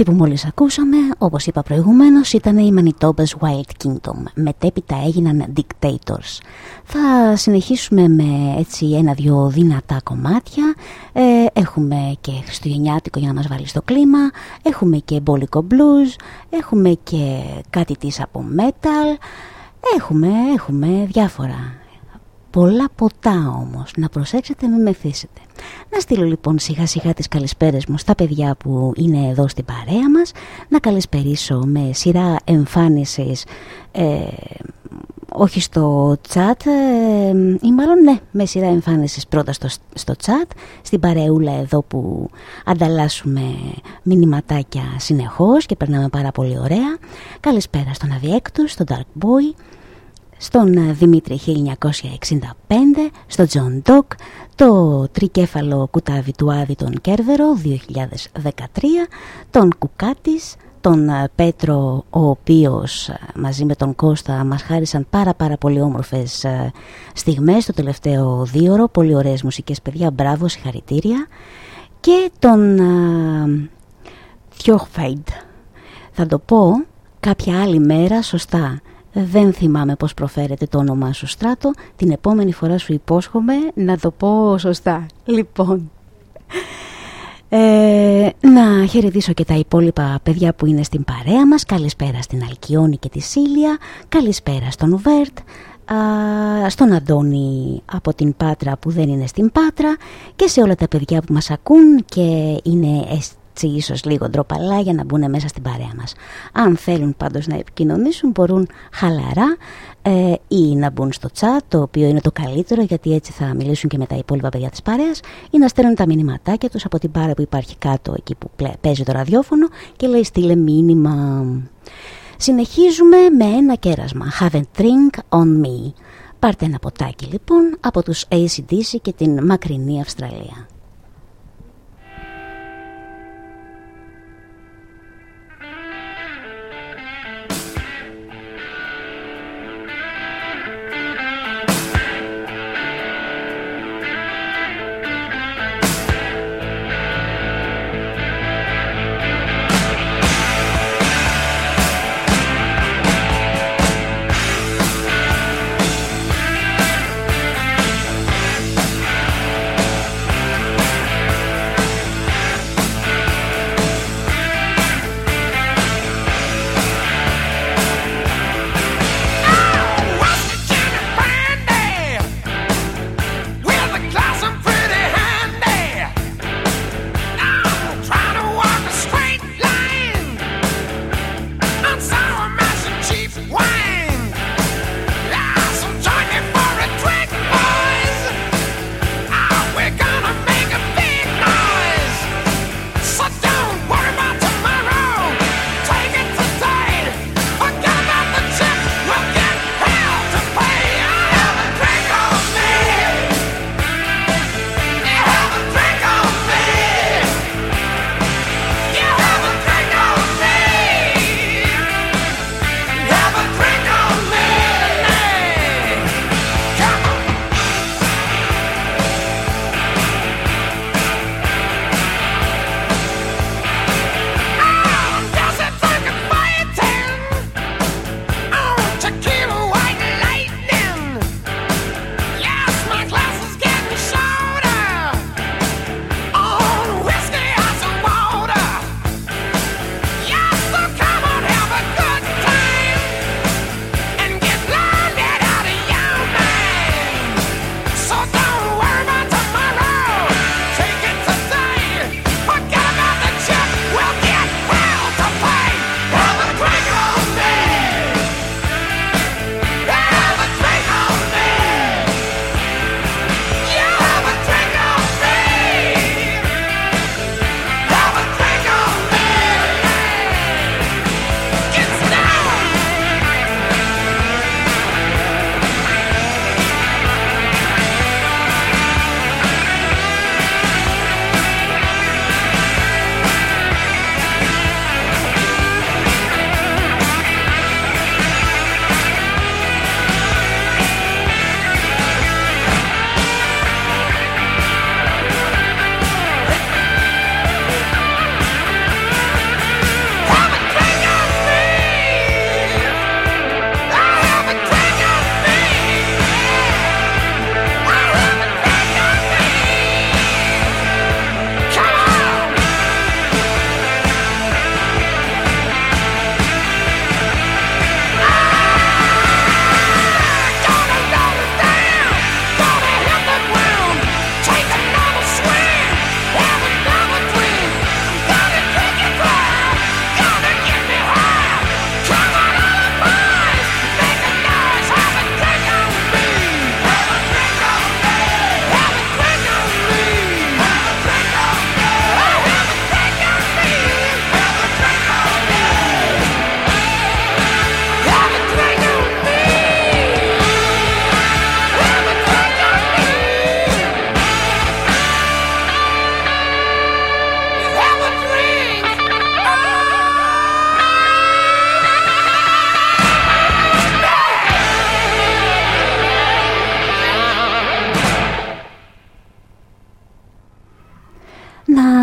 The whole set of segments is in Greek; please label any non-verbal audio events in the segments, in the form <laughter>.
Αυτή που μόλις ακούσαμε, όπως είπα προηγουμένως, ήταν η Manitoba's Wild Kingdom. Μετέπειτα έγιναν Dictators. Θα συνεχίσουμε με έτσι ένα-δυο δυνατά κομμάτια. Ε, έχουμε και χριστουγεννιάτικο για να μας βάλεις στο κλίμα. Έχουμε και μπόλικο blues. Έχουμε και κάτι της από metal. Έχουμε, έχουμε διάφορα. Πολλά ποτά όμως. Να προσέξετε, μην μεθύσετε. Να στείλω λοιπόν σιγά σιγά τις καλησπέρες μου στα παιδιά που είναι εδώ στην παρέα μας Να καλησπερίσω με σειρά εμφάνισης ε, όχι στο chat ε, ή μάλλον ναι με σειρά εμφάνισης πρώτα στο, στο chat στην παρεούλα εδώ που ανταλλάσσουμε μηνυματάκια συνεχώς και περνάμε πάρα πολύ ωραία Καλησπέρα στον Αδιέκτου, στον Dark Boy στον ε, Δημήτρη 1965, στον Τζον Ντοκ, το τρικέφαλο κουτάβι του Άδη τον Κέρβερο 2013, τον Κουκάτης, τον ε, Πέτρο ο οποίος ε, μαζί με τον Κώστα μας χάρισαν πάρα πάρα πολύ όμορφες στιγμές το τελευταίο δίωρο, πολύ ωραίες μουσικές παιδιά, μπράβο, συγχαρητήρια. Και τον Θιόχφαϊντ. Θα το πω κάποια άλλη μέρα σωστά δεν θυμάμαι πώς προφέρεται το όνομά σου Στράτο. Την επόμενη φορά σου υπόσχομαι να το πω σωστά. Λοιπόν ε, να χαιρετήσω και τα υπόλοιπα παιδιά που είναι στην παρέα μας. Καλησπέρα στην Αλκιόνη και τη Σίλια. Καλησπέρα στον Βέρτ. Στον Αντώνη από την Πάτρα που δεν είναι στην Πάτρα. Και σε όλα τα παιδιά που μας ακούν και είναι έτσι ίσως λίγο ντροπαλά για να μπουν μέσα στην παρέα μας. Αν θέλουν πάντως να επικοινωνήσουν μπορούν χαλαρά ε, ή να μπουν στο chat το οποίο είναι το καλύτερο γιατί έτσι θα μιλήσουν και με τα υπόλοιπα παιδιά της παρέας ή να στέλνουν τα μηνυματάκια τους από την πάρα που υπάρχει κάτω εκεί που παίζει το ραδιόφωνο και λέει στείλε μήνυμα. Συνεχίζουμε με ένα κέρασμα Have a drink on me Πάρτε ένα ποτάκι λοιπόν από τους ACDC και την μακρινή Αυστραλία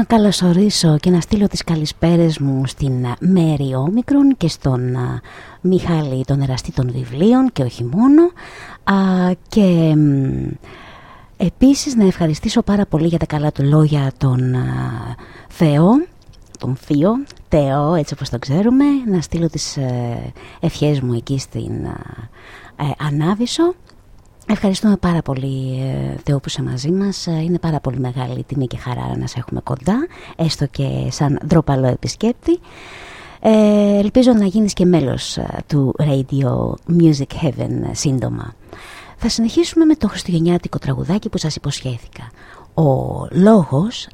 καλωσορίσω και να στείλω τις καλησπέρες μου στην Μέρη Όμικρον και στον Μιχάλη τον εραστή των βιβλίων και όχι μόνο. Και επίσης να ευχαριστήσω πάρα πολύ για τα καλά του λόγια τον Θεό τον Θείο, Θεό έτσι όπως το ξέρουμε να στείλω τις ε, ευχές μου εκεί στην ε, Ανάβησο Ευχαριστούμε πάρα πολύ ε, Θεό που είσαι μαζί μας. Είναι πάρα πολύ μεγάλη τιμή και χαρά να σε έχουμε κοντά Έστω και σαν ντροπαλό επισκέπτη. Ε, Ελπίζω να γίνεις και μέλος του Radio Music Heaven σύντομα. Θα συνεχίσουμε με το χριστουγεννιάτικο τραγουδάκι που σας υποσχέθηκα. Ο λόγος ε,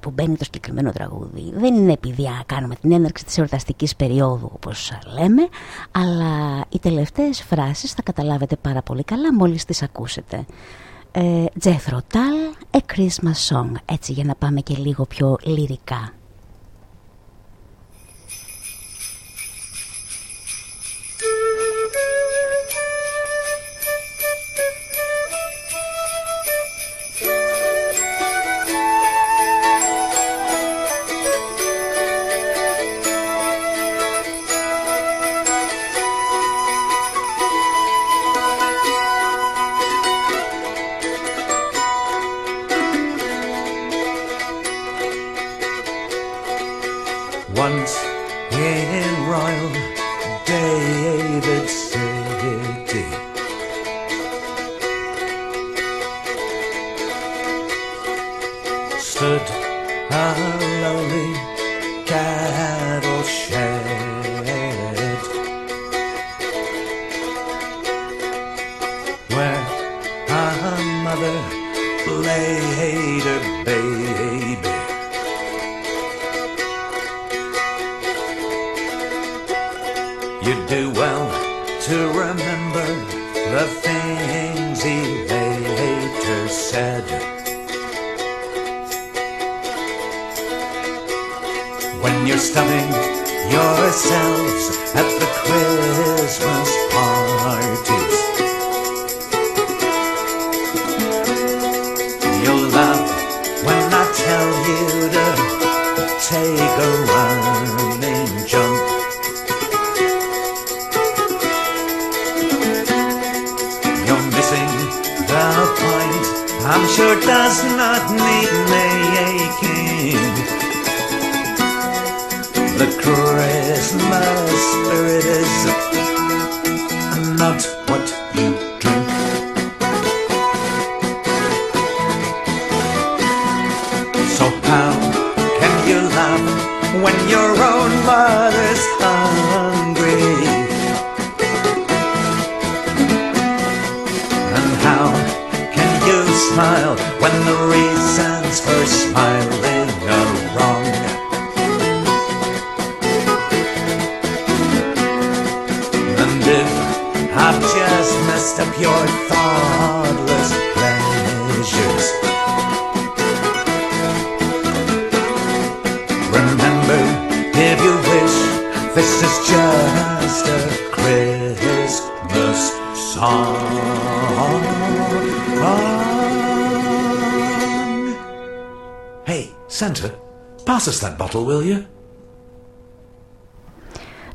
που μπαίνει το συγκεκριμένο τραγούδι δεν είναι επειδή κάνουμε την έναρξη της εορταστικής περίοδου όπως λέμε αλλά οι τελευταίες φράσεις θα καταλάβετε πάρα πολύ καλά μόλις τις ακούσετε. Ε, Jethro Tull, A Christmas Song έτσι για να πάμε και λίγο πιο λυρικά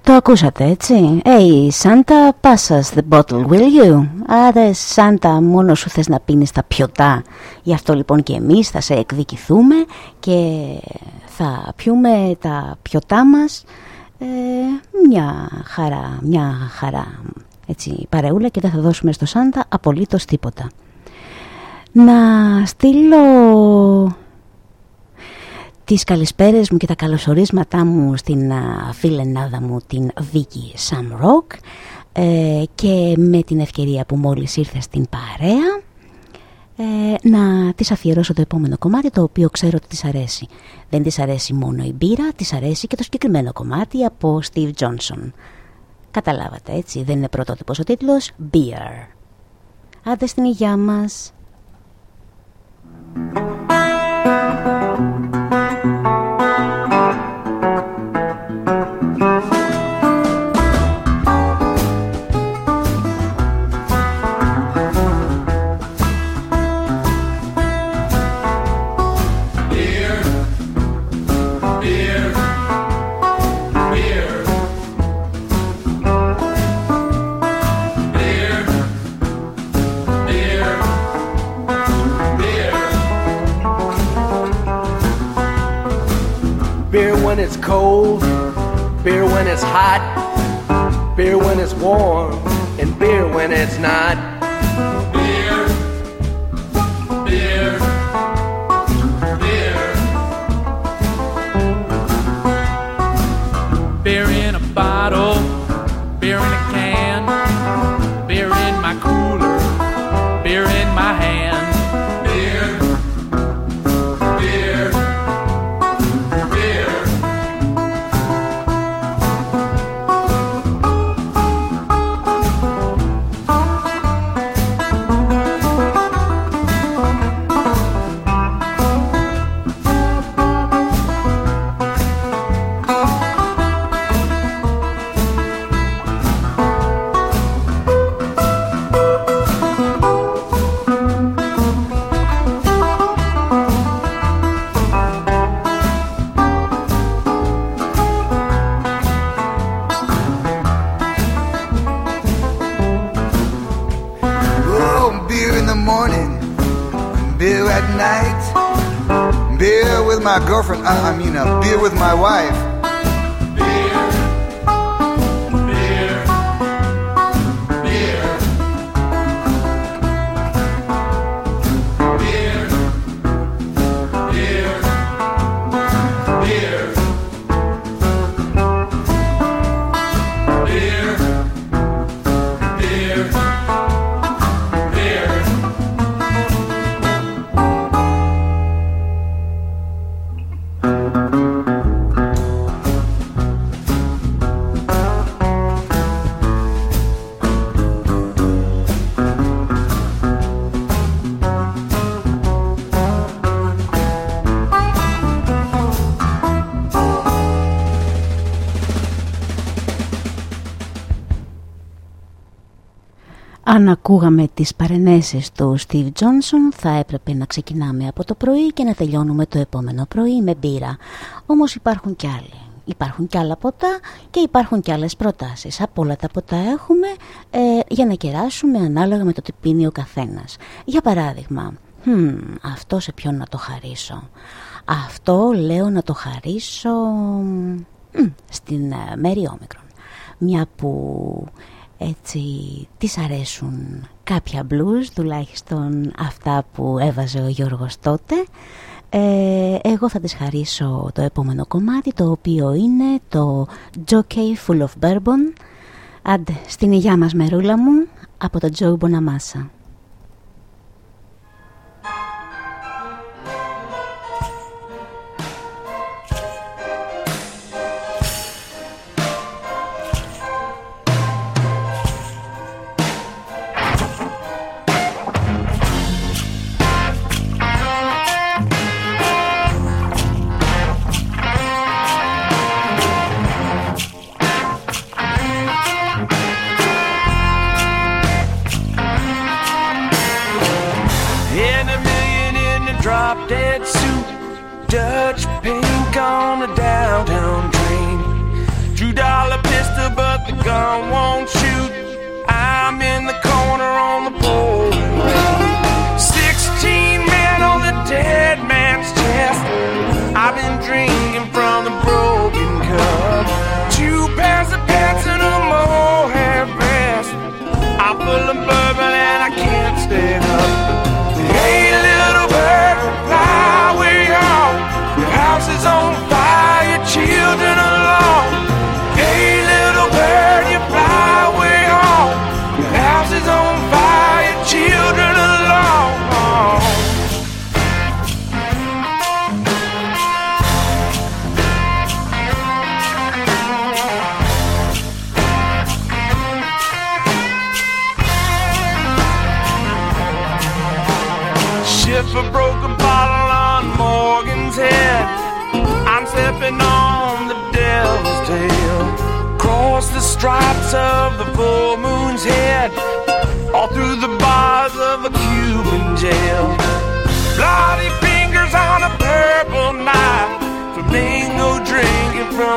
Το ακούσατε έτσι. Hey Santa pass us the bottle will you; Άρα Santa μόνος σου θες να πίνεις τα πιωτά. Γι' αυτό λοιπόν και εμείς θα σε εκδικηθούμε Και θα πιούμε τα πιωτά μας. Ε, Μια χαρά, μια χαρά έτσι, παρεούλα και δεν θα δώσουμε στο Σάντα απολύτως τίποτα. Να στείλω τις καλησπέρες μου και τα καλωσορίσματά μου στην φιλενάδα μου την Βίκη Σαμρόκ ε, και με την ευκαιρία που μόλις ήρθε στην παρέα ε, να της αφιερώσω το επόμενο κομμάτι το οποίο ξέρω ότι της αρέσει. Δεν της αρέσει μόνο η μπύρα, της αρέσει και το συγκεκριμένο κομμάτι από Steve Johnson. Καταλάβατε έτσι, δεν είναι πρωτότυπος ο τίτλος Beer. Άντε στην υγειά μας. It's cold, beer when it's hot, beer when it's warm, and beer when it's not. Girlfriend. I, I mean, a beer with my wife. Αν ακούγαμε τις παρενέσεις του Steve Johnson θα έπρεπε να ξεκινάμε από το πρωί και να τελειώνουμε το επόμενο πρωί με μπύρα. Όμως υπάρχουν κι άλλοι. Υπάρχουν κι άλλα ποτά και υπάρχουν κι άλλες προτάσεις. Από όλα τα ποτά έχουμε ε, για να κεράσουμε ανάλογα με το τι πίνει ο καθένας. Για παράδειγμα, «Χμ, αυτό σε ποιον να το χαρίσω. Αυτό λέω να το χαρίσω μ, στην ε, Μέρη Όμικρον. Μια που έτσι της αρέσουν κάποια blues, τουλάχιστον αυτά που έβαζε ο Γιώργος τότε. Ε, εγώ θα της χαρίσω το επόμενο κομμάτι, το οποίο είναι το Jockey Full of Bourbon. Άντε, στην υγειά μας μερούλα μου, από το Joe Bonamassa. On the downtown train. Two dollar pistol, but the gun won't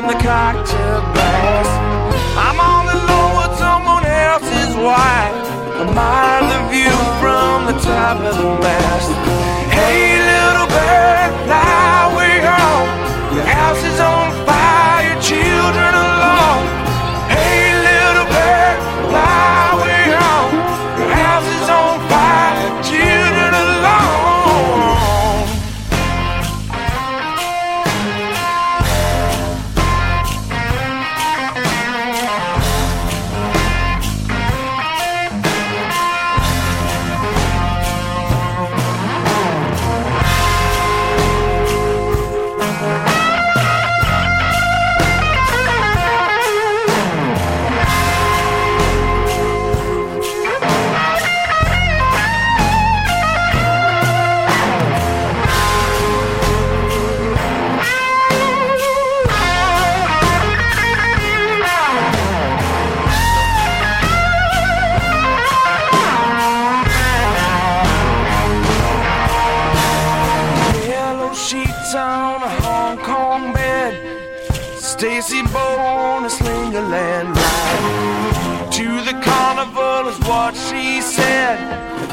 from the cocktail glass. I'm the low with someone else's wife. A mile of view from the top of the mast.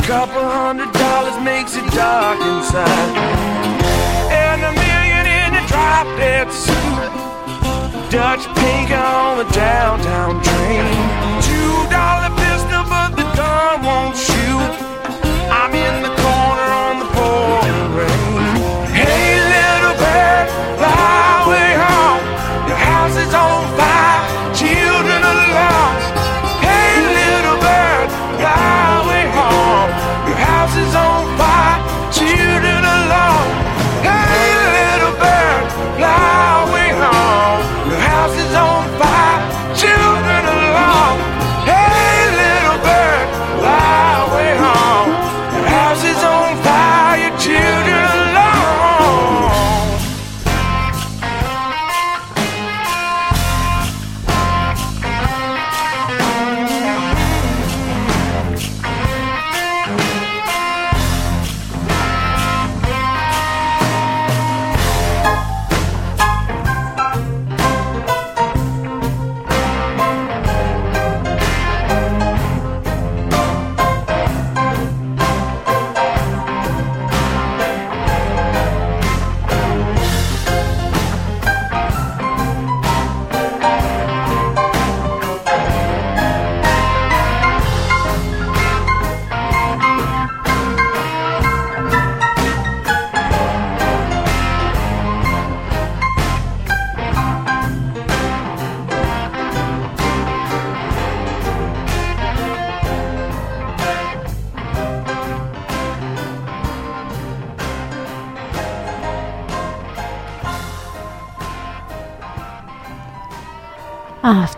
Couple hundred dollars makes it dark inside, and a million in a drop dead suit. Dutch pink on the downtown train. Two dollar pistol, but the gun won't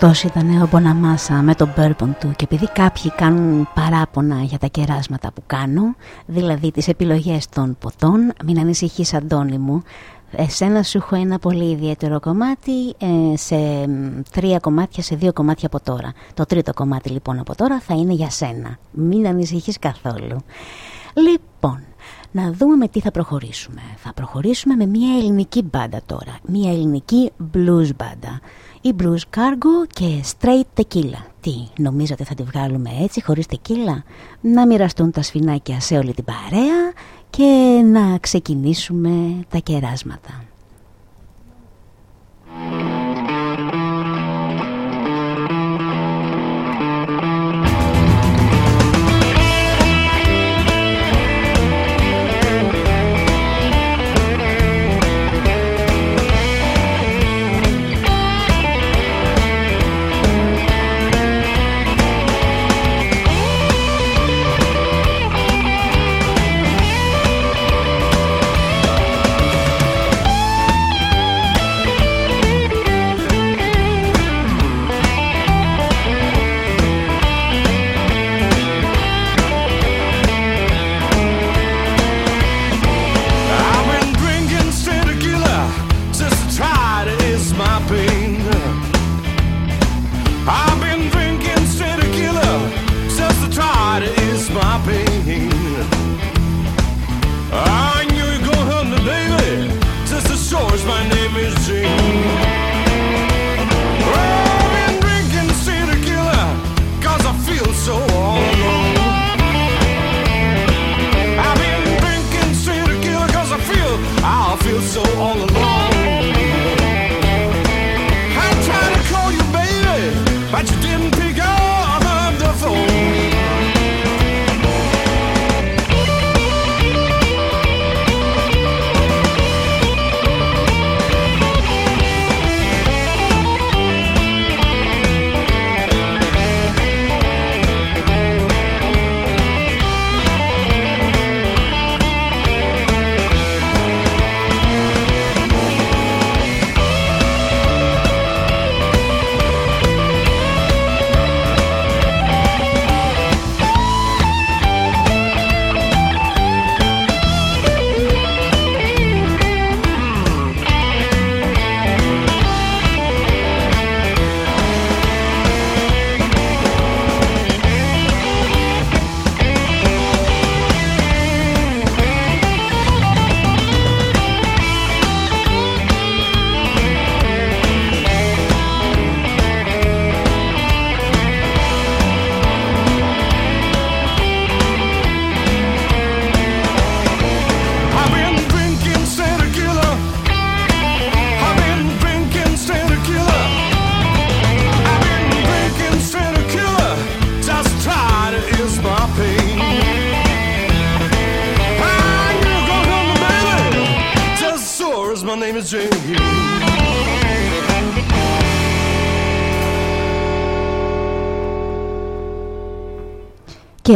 Αυτός ήταν ο Μποναμάσα με τον bourbon του και επειδή κάποιοι κάνουν παράπονα για τα κεράσματα που κάνω, δηλαδή τις επιλογές των ποτών, μην ανησυχείς Αντώνη μου, εσένα σου έχω ένα πολύ ιδιαίτερο κομμάτι ε, σε τρία κομμάτια, σε δύο κομμάτια από τώρα. Το τρίτο κομμάτι λοιπόν από τώρα θα είναι για σένα. Μην ανησυχείς καθόλου. Λοιπόν, να δούμε με τι θα προχωρήσουμε. Θα προχωρήσουμε με μια ελληνική μπάντα τώρα. Μια ελληνική blues μπάντα η Blues Cargo και Straight Tequila. Τι, νομίζατε θα τη βγάλουμε έτσι χωρίς tequila? Να μοιραστούν τα σφινάκια σε όλη την παρέα και να ξεκινήσουμε τα κεράσματα.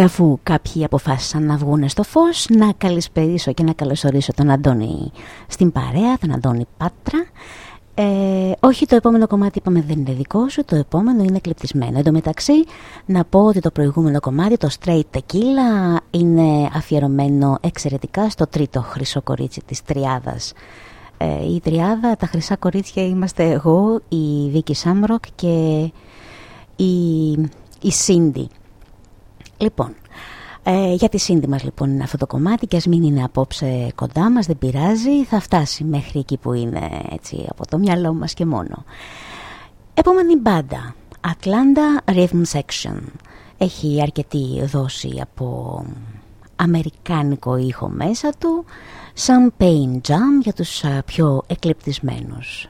Αφού κάποιοι αποφάσισαν να βγουν στο φως, να καλησπερίσω και να καλωσορίσω τον Αντώνη στην παρέα, τον Αντώνη Πάτρα. Ε, όχι το επόμενο κομμάτι είπαμε δεν είναι δικό σου, το επόμενο είναι κλεπτισμένο. Εν τω μεταξύ να πω ότι το προηγούμενο κομμάτι, το Straight Tequila, είναι αφιερωμένο εξαιρετικά στο τρίτο χρυσό κορίτσι της τριάδας. Ε, η τριάδα, τα χρυσά κορίτσια είμαστε εγώ, η Βίκη Σάμροκ και η, η Σίντι. Λοιπόν, ε, για τη σύντη μας λοιπόν είναι αυτό το κομμάτι και ας μην είναι απόψε κοντά μας, δεν πειράζει, θα φτάσει μέχρι εκεί που είναι έτσι από το μυαλό μας και μόνο. Επόμενη μπάντα, Atlanta Rhythm Section. Έχει αρκετή δόση από αμερικάνικο ήχο μέσα του, σαν pain jam για τους πιο εκλεπτισμένους.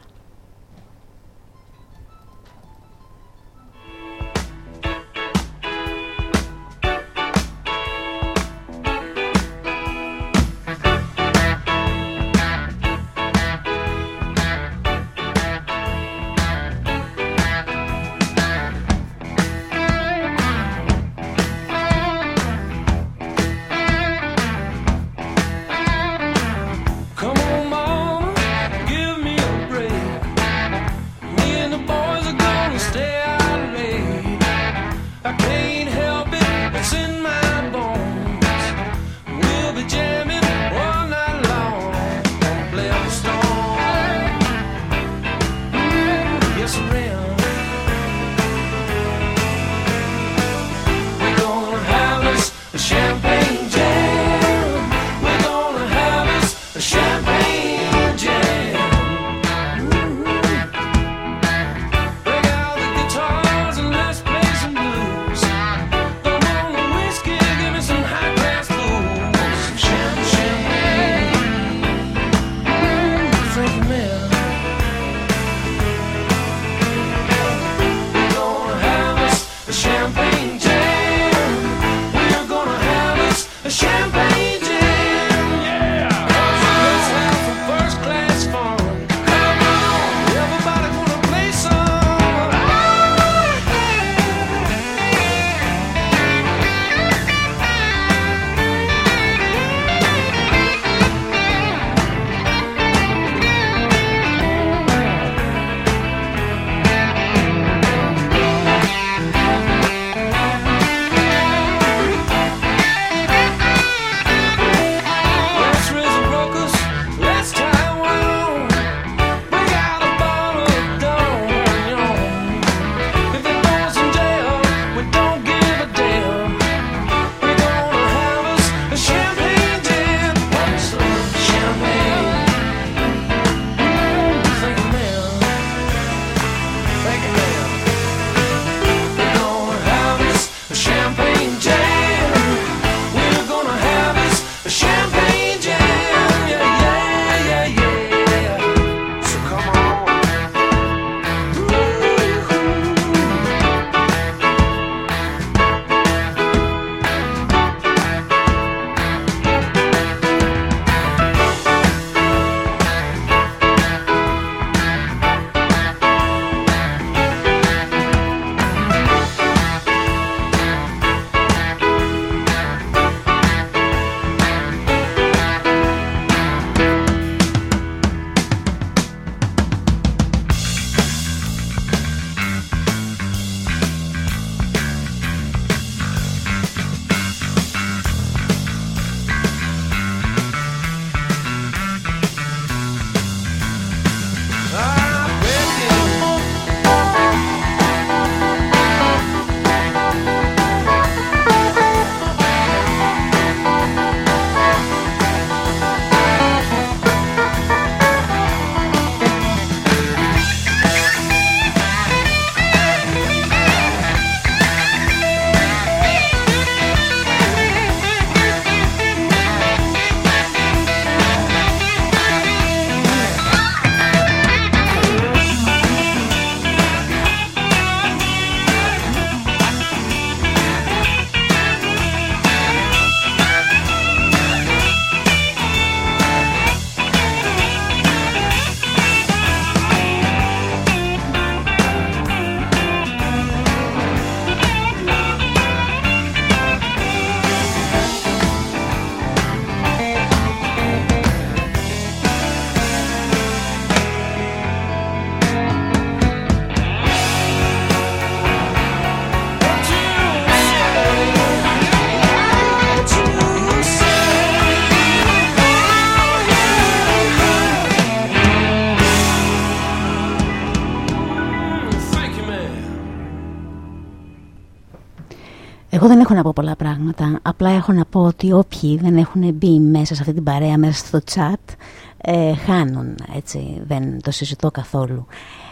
Έχω να πω πολλά πράγματα. Απλά έχω να πω ότι όποιοι δεν έχουν μπει μέσα σε αυτή την παρέα, μέσα στο chat, ε, χάνουν. Έτσι, δεν το συζητώ καθόλου.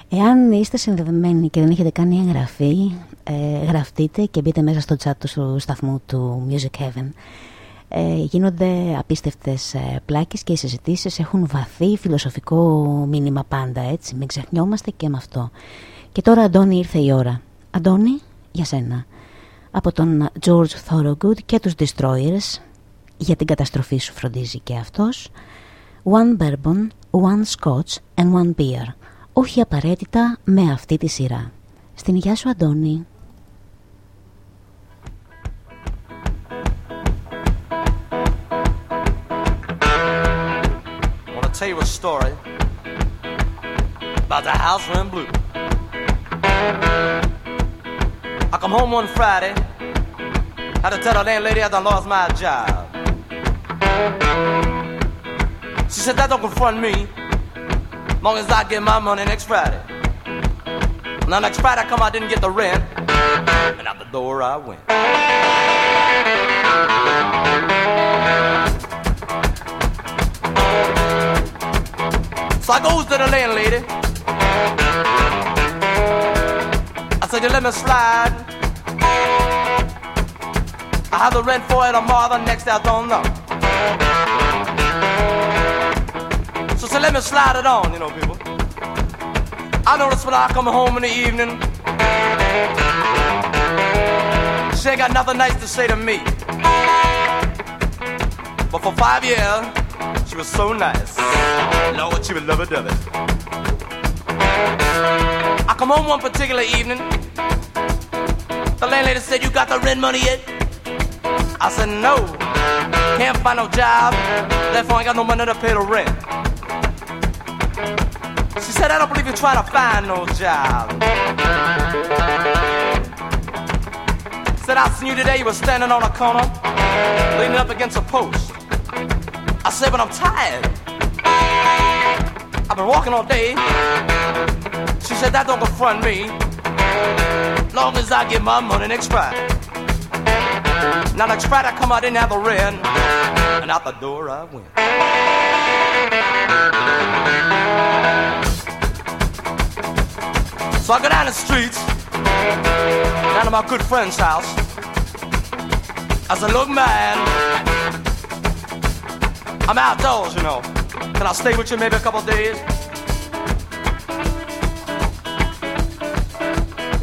Εάν είστε συνδεδεμένοι και δεν έχετε κάνει εγγραφή, ε, γραφτείτε και μπείτε μέσα στο chat του σταθμού του Music Heaven. Ε, γίνονται απίστευτες ε, πλάκες και οι συζητήσεις έχουν βαθύ φιλοσοφικό μήνυμα πάντα, έτσι. Μην ξεχνιόμαστε και με αυτό. Και τώρα, Αντώνη, ήρθε η ώρα. Αντώνη, για σένα από τον George Thorogood και τους Destroyers. Για την καταστροφή σου φροντίζει και αυτός. One Bourbon, One Scotch and One Beer. Όχι απαραίτητα με αυτή τη σειρά. Στην υγεία σου Αντώνη. Tell you a story about the house went blue; I come home one Friday, had to tell the landlady I done lost my job. She said that don't confront me, long as I get my money next Friday. Now next Friday I come, I didn't get the rent, and out the door I went. So I goes to the landlady. Said, you let me slide. I have the rent for it tomorrow, the next day I don't know. So say, let me slide it on, you know, people. I notice when I come home in the evening, she ain't got nothing nice to say to me. But for five years, she was so nice. Lord, she would was lovey-dovey. I come home one particular evening, the landlady said, You got the rent money yet? I said, No. Can't find no job. Therefore, I ain't got no money to pay the rent. She said, I don't believe you're trying to find no job. Said, I seen you today. You were standing on a corner, leaning up against a post. I said, But I'm tired. I've been walking all day. She said, That don't confront me long as I get my money next Friday. Now next Friday I come out in have a rent, and out the door I went. So I go down the streets, down to my good friend's house. I said, look man, I'm outdoors, you know. Can I stay with you maybe a couple days?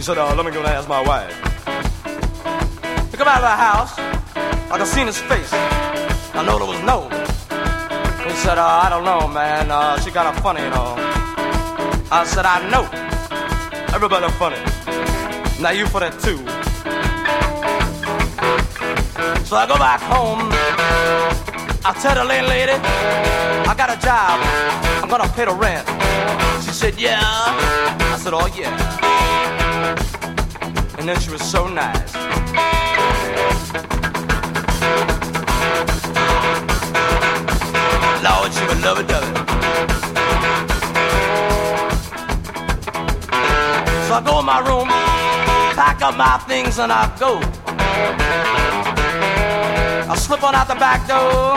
Said, uh, let me go and ask my wife. He come out of the house. I could see his face. I know there was no. He said, uh, I don't know, man. Uh, she kind of funny, you know. I said, I know. Everybody funny. Now you for that too. So I go back home. I tell the landlady, I got a job. I'm gonna pay the rent. She said, yeah. I said, oh yeah and then she was so nice. Lord, she would love dovey. So I go in my room, pack up my things, and I go. I slip on out the back door.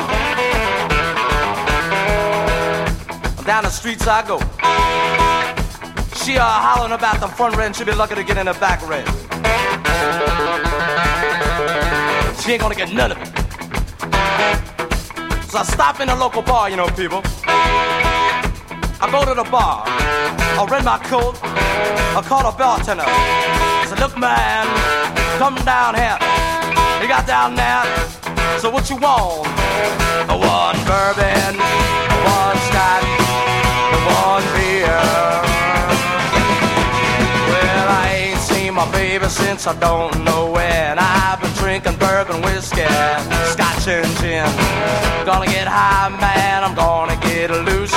Down the streets I go. She uh, hollering about the front rent. She'll be lucky to get in the back rent. She ain't gonna get none of it. So I stop in a local bar, you know, people. I go to the bar. I rent my coat. I call the bartender. I said, look, man, come down here. He got down there. So what you want? One bourbon, one scotch, one beer. My baby since I don't know when. I've been drinking bourbon whiskey, scotch and gin. Gonna get high, man, I'm gonna get loose.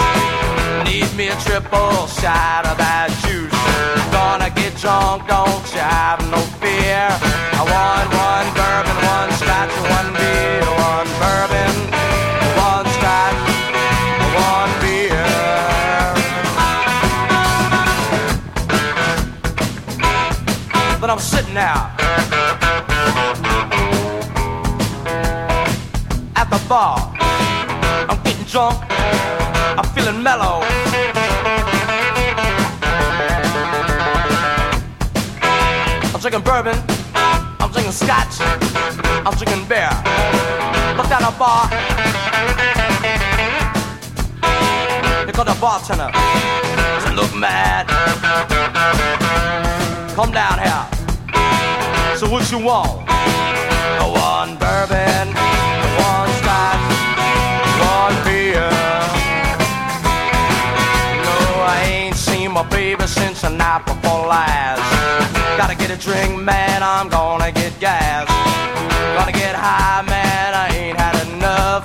Need me a triple shot of that juice. Gonna get drunk, don't you but I'm the bar. I'm getting drunk. I'm feeling mellow. I'm drinking bourbon. I'm drinking scotch. I'm drinking beer. Look down the bar. Here comes the bartender. Does look mad? Come down here. So what you want? One bourbon, one scotch, one beer. No, I ain't seen my baby since the night before last. Gotta get a drink, man, I'm gonna get gas. Gonna get high, man, I ain't had enough.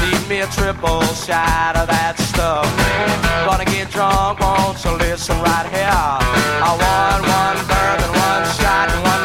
Leave me a triple shot of that stuff. Gonna get drunk, won't you listen right here? I want one bourbon, one shot, one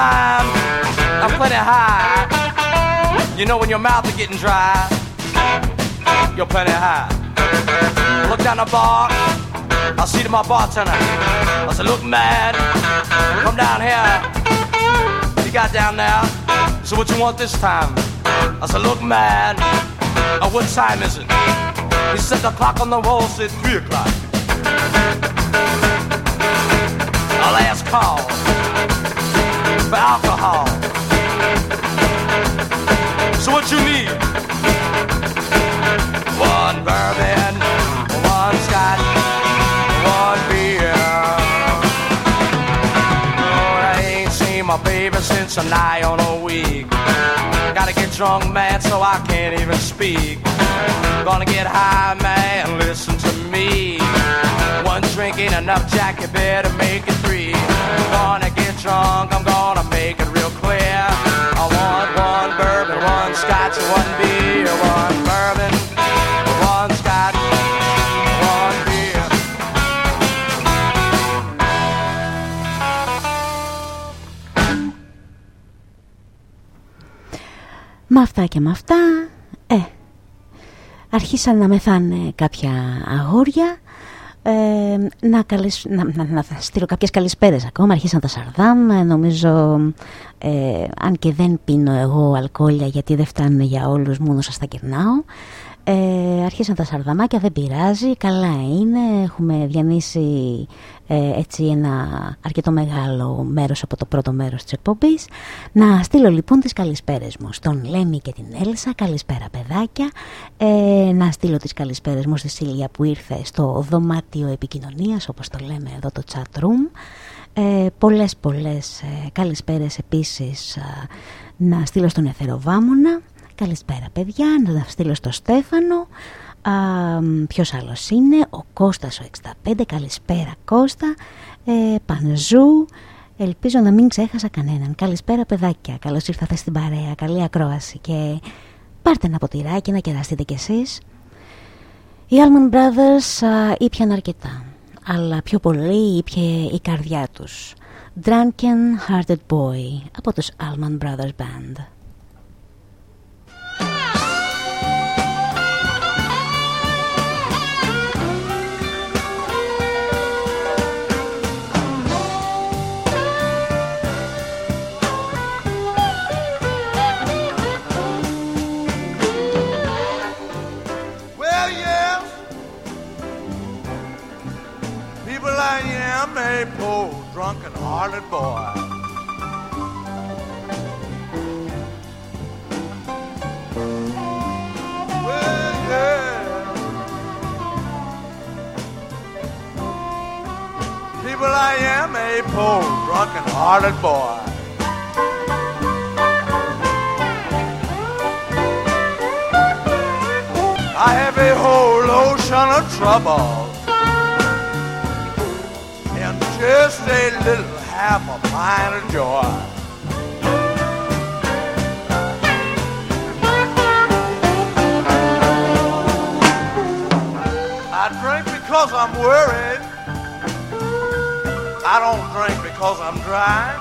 I'm plenty high. You know when your mouth is getting dry, you're plenty high. I Look down the bar, I see to my bartender. I said, look mad, come down here. You got down there, so what you want this time? I said, look mad, oh, uh, what time is it? He said the clock on the wall said three o'clock. A last call for alcohol. So what you need? One bourbon, one scotch, one beer. Lord, I ain't seen my baby since a nigh on a week. Gotta get drunk, man, so I can't even speak. Gonna get high, man, listen to me. One drink ain't enough, Jack, you better make it three. Gonna get drunk, I'm gonna make it real clear. I want one bourbon, one scotch, one beer, one bourbon, one scotch, one beer. Με αυτά και με αυτά, ε, αρχίσαν να μεθάνε κάποια αγόρια, ε, να, καλεσ... να, να, να στείλω κάποιες καλησπέρες ακόμα, αρχίσαν τα σαρδάμ, ε, νομίζω, ε, αν και δεν πίνω εγώ αλκοόλια γιατί δεν φτάνουν για όλους, μόνο σας τα κερνάω, ε, αρχίσαν τα σαρδαμάκια, δεν πειράζει, καλά είναι, έχουμε διανύσει ε, έτσι ένα αρκετό μεγάλο μέρος από το πρώτο μέρος της εκπομπής. Να στείλω λοιπόν τις καλησπέρες μου στον Λέμι και την Έλσα, καλησπέρα παιδάκια. Ε, να στείλω τις καλησπέρες μου στη Σίλια που ήρθε στο δωμάτιο επικοινωνίας, όπως το λέμε εδώ το chat room. Ε, πολλές πολλές ε, καλησπέρες επίσης ε, να στείλω στον Εθεροβάμωνα. Καλησπέρα παιδιά, να τα στείλω στο Στέφανο. Α, ποιος άλλος είναι, ο Κώστας ο 65, καλησπέρα Κώστα, ε, Πανζού, ελπίζω να μην ξέχασα κανέναν. Καλησπέρα παιδάκια, καλώς ήρθατε στην παρέα, καλή ακρόαση και πάρτε ένα ποτηράκι να κεραστείτε κι εσείς. Οι Allman Brothers α, ήπιαν αρκετά, αλλά πιο πολύ ήπιε η καρδιά τους. Drunken Hearted Boy από τους Allman Brothers Band. Am a poor, drunken, hearted boy. Well, yeah. People, I am a poor, drunken, hearted boy. I have a whole ocean of trouble just a little half a pint of joy. I drink because I'm worried. I don't drink because I'm dry.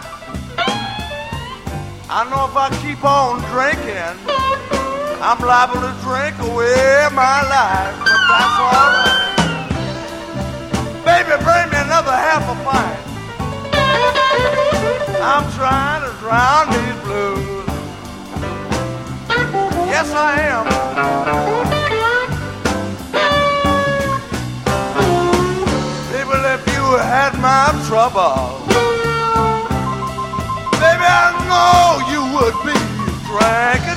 I know if I keep on drinking, I'm liable to drink away my life, but that's all right. Baby, bring me another half a pint. I'm trying to drown these blues. Yes, I am. People, if you had my trouble, baby, I know you would be drinking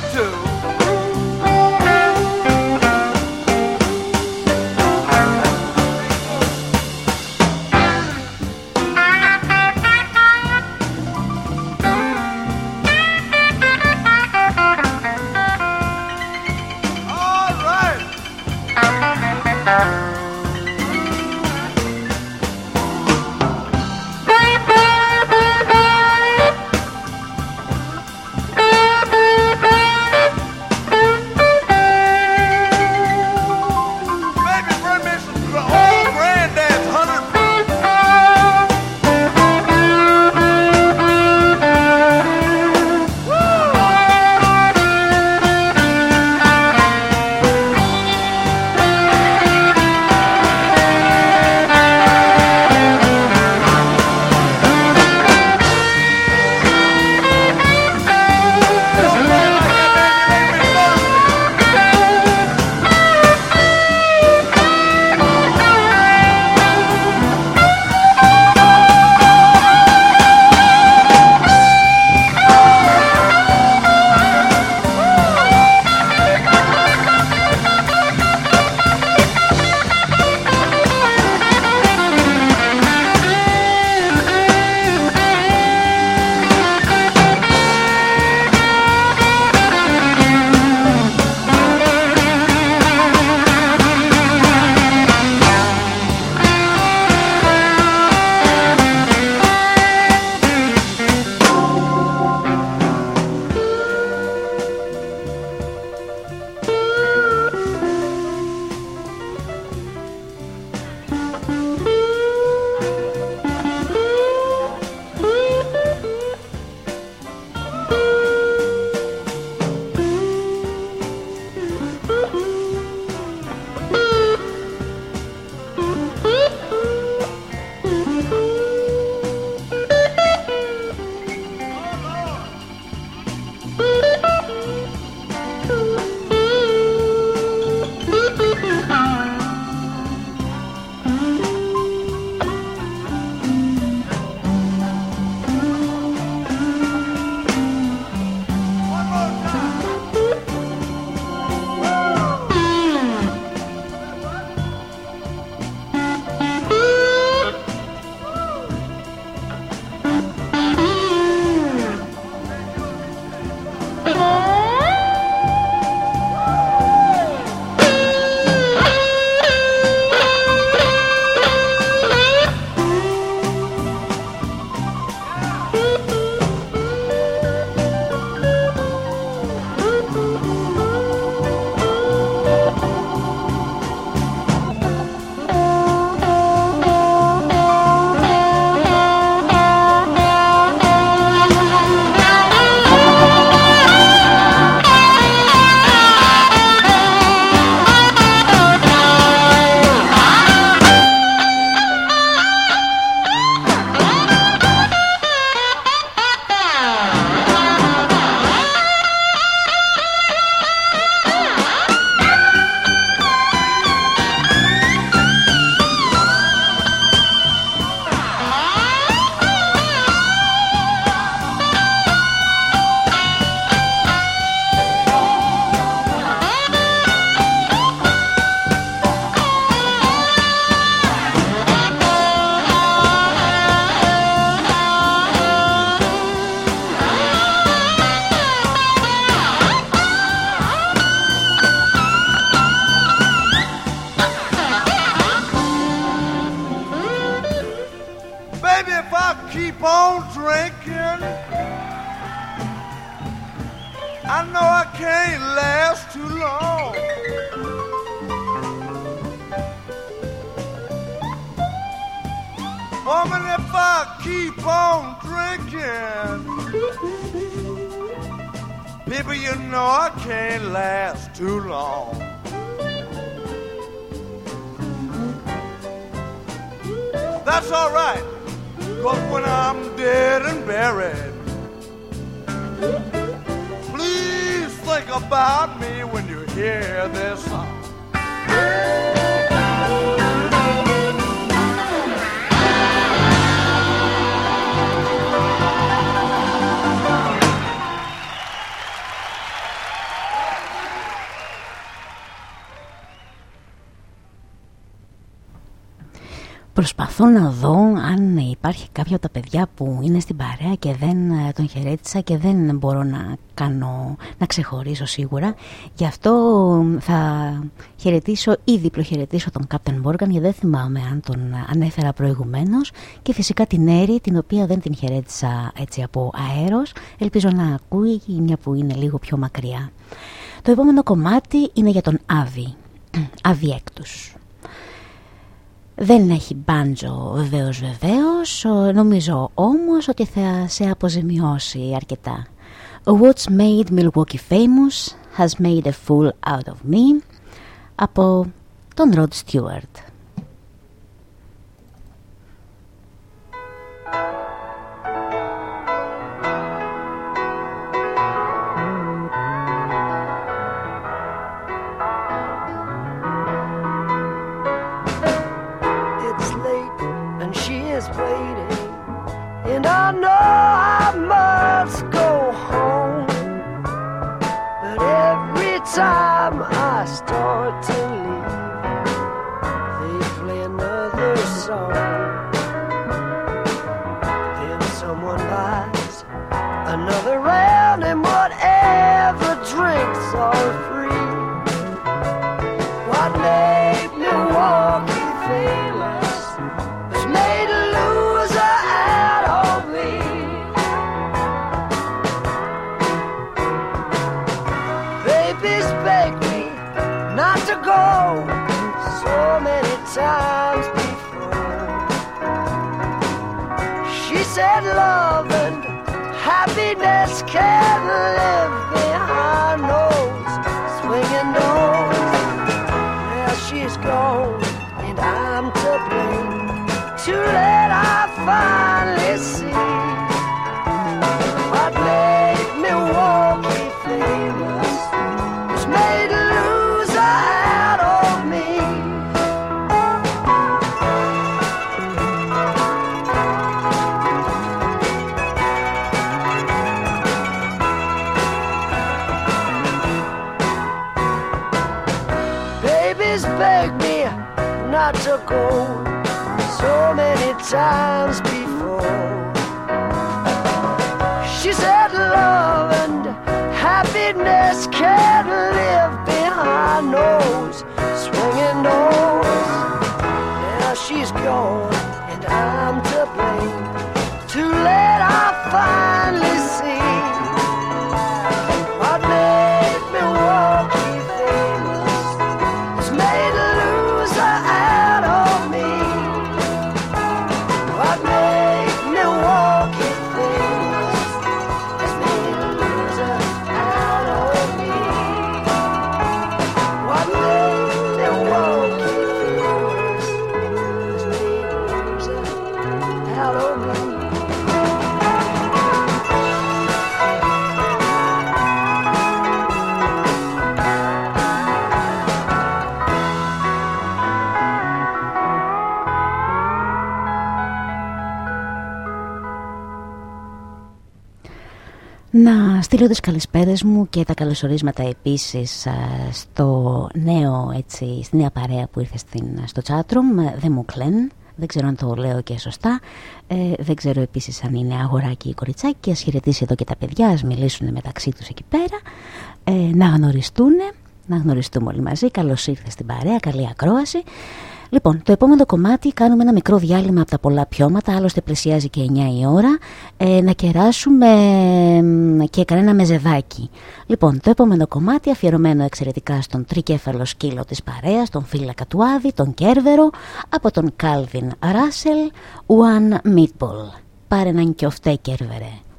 παιδιά που είναι στην παρέα και δεν ε, τον χαιρέτησα και δεν μπορώ να κάνω, να ξεχωρίσω σίγουρα. Γι' αυτό θα χαιρετήσω ή διπλοχαιρετήσω τον Captain Morgan γιατί δεν θυμάμαι αν τον ανέφερα προηγουμένως και φυσικά την Έρη την οποία δεν την χαιρέτησα έτσι από αέρος. Ελπίζω να ακούει μια που είναι λίγο πιο μακριά. Το επόμενο κομμάτι είναι για τον Άβη, <clears throat> Άβη Έκτους. Δεν έχει μπάντζο βεβαίως βεβαίως, νομίζω όμως ότι θα σε αποζημιώσει αρκετά. What's made Milwaukee famous has made a fool out of me από τον Rod Stewart. I'm said love and happiness can live behind those swinging doors. Now she's gone and I'm to blame. Too late, I finally so many times before. She said love and happiness can't live behind those swinging doors. Now she's gone and I'm to blame. Too late, I finally στείλω τις καλησπέρες μου και τα καλωσορίσματα επίσης α, στο νέο, έτσι, στη νέα παρέα που ήρθε στην, στο chatroom, ε, δεν μου κλαίν, δεν ξέρω αν το λέω και σωστά, ε, δεν ξέρω επίσης αν είναι αγοράκι ή κοριτσάκι. Και ας χαιρετήσει εδώ και τα παιδιά, ας μιλήσουν μεταξύ τους εκεί πέρα, ε, να γνωριστούν, να γνωριστούμε όλοι μαζί, καλώς ήρθες στην παρέα, καλή ακρόαση. Λοιπόν, το επόμενο κομμάτι κάνουμε ένα μικρό διάλειμμα από τα πολλά πιώματα, άλλωστε πλησιάζει και 9 η ώρα, ε, να κεράσουμε και κανένα μεζεδάκι. Λοιπόν, το επόμενο κομμάτι αφιερωμένο εξαιρετικά στον τρικέφαλο σκύλο της παρέας, τον φύλακα του Άδη, τον Κέρβερο, από τον Κάλβιν Ράσελ, One Meatball. Πάρε έναν κιοφτέ Κέρβερε.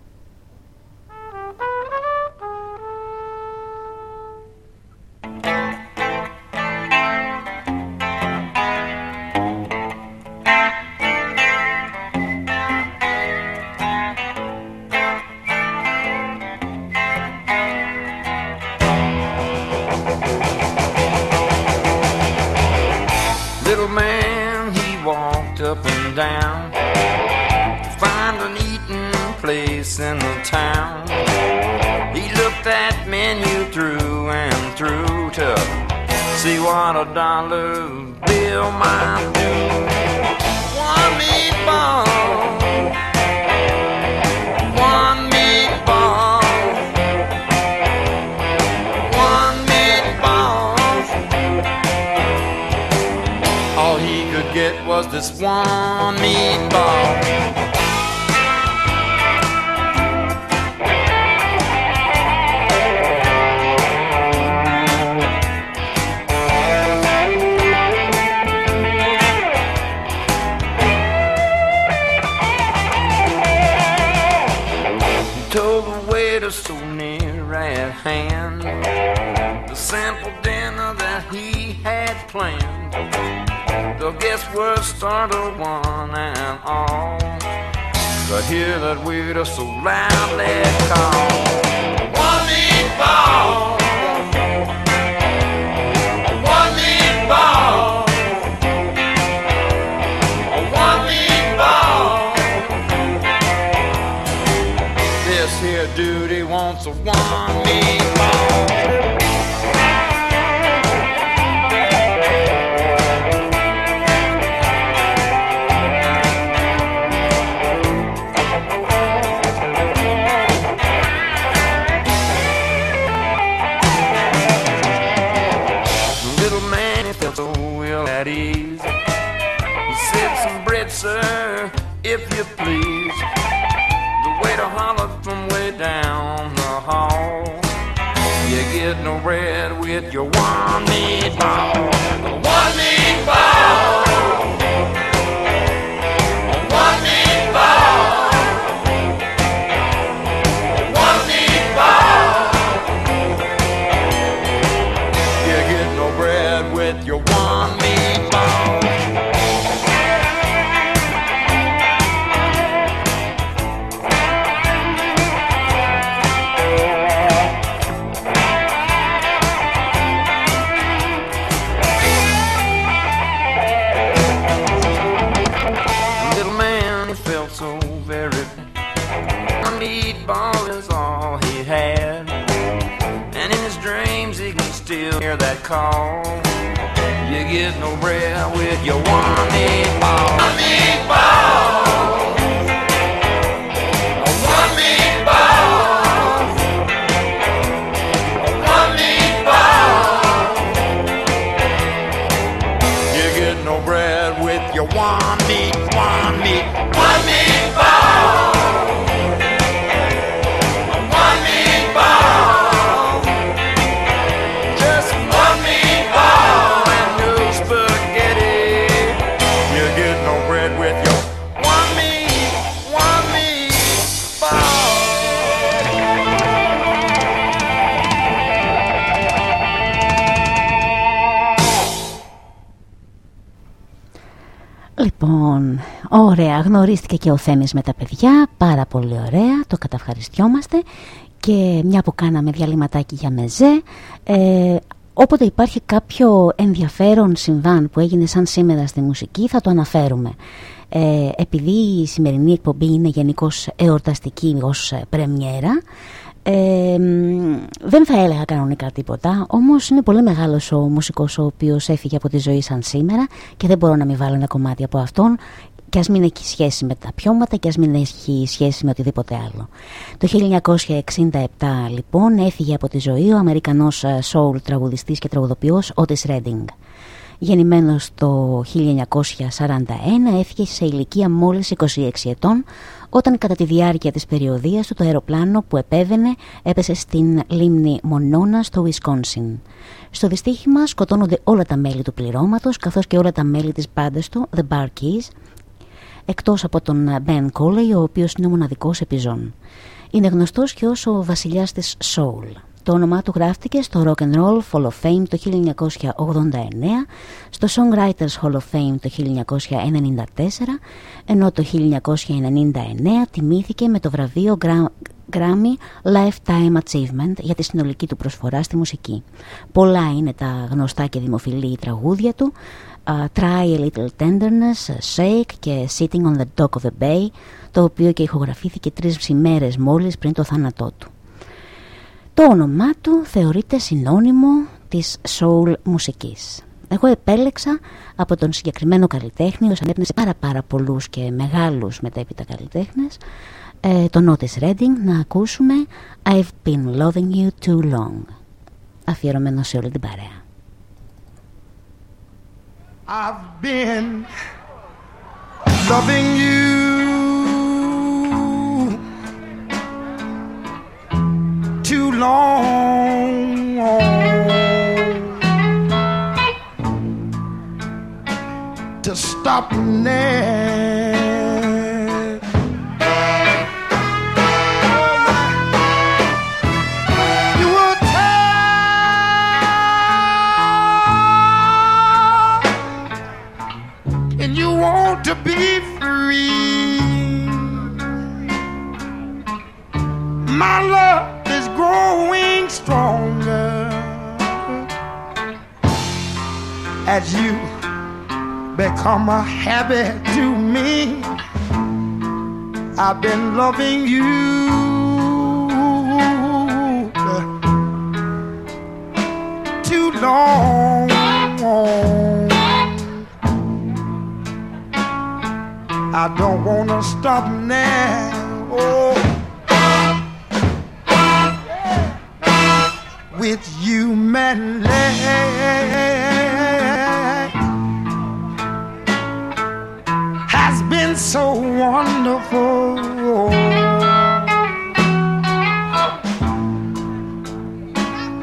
See what a dollar bill might do. One meatball, one meatball, one meatball. All he could get was this one meatball. The simple dinner that he had planned. The guests were startled one and all to hear that waiter so loudly call. One meatball. Duty wants a one meatball. You want me more. You ωραία, γνωρίστηκε και ο Θέμης με τα παιδιά, πάρα πολύ ωραία, το καταυχαριστιόμαστε. Και μια που κάναμε διαλυματάκι για μεζέ, ε, όποτε υπάρχει κάποιο ενδιαφέρον συμβάν που έγινε σαν σήμερα στη μουσική θα το αναφέρουμε. Ε, επειδή η σημερινή εκπομπή είναι γενικώς εορταστική ως ε, πρεμιέρα, ε, μ, δεν θα έλεγα κανονικά τίποτα, όμως είναι πολύ μεγάλος ο μουσικός ο οποίος έφυγε από τη ζωή σαν σήμερα και δεν μπορώ να μην βάλω ένα κομμάτι από αυτόν και ας μην έχει σχέση με τα πιώματα και ας μην έχει σχέση με οτιδήποτε άλλο. Το 1967 λοιπόν έφυγε από τη ζωή ο Αμερικανός ε, soul τραγουδιστής και τραγουδοποιός Otis Redding. Γεννημένος το 1941 έφυγε σε ηλικία μόλις 26 ετών όταν κατά τη διάρκεια της περιοδίας του το αεροπλάνο που επέβαινε έπεσε στην λίμνη Μονόνα στο Wisconsin. Στο δυστύχημα σκοτώνονται όλα τα μέλη του πληρώματος καθώς και όλα τα μέλη της πάντας του, The Bar Keys, εκτός από τον Ben Coley ο οποίος είναι ο μοναδικός επιζών. Είναι γνωστός και ως ο βασιλιάς της Soul. Το όνομά του γράφτηκε στο Rock and Roll Hall of Fame το 1989, στο Songwriters Hall of Fame το 1994, ενώ το 1999 τιμήθηκε με το βραβείο Grammy Lifetime Achievement για τη συνολική του προσφορά στη μουσική. Πολλά είναι τα γνωστά και δημοφιλή τραγούδια του, Try a Little Tenderness, Shake και Sitting on the Dock of the Bay, το οποίο και ηχογραφήθηκε τρεις ημέρες μόλις πριν το θάνατό του. Το όνομά του θεωρείται συνώνυμο της soul μουσικής. Εγώ επέλεξα από τον συγκεκριμένο καλλιτέχνη, ως ανέπνευσε πάρα πάρα πολλούς και μεγάλους μετέπειτα καλλιτέχνες, ε, τον Otis Redding, να ακούσουμε I've been loving you too long, αφιερωμένο σε όλη την παρέα. I've been loving you too long. To stop now. To be free. My love is growing stronger as you become a habit to me. I've been loving you too long. I don't wanna stop now. Oh. With you, man, has been so wonderful.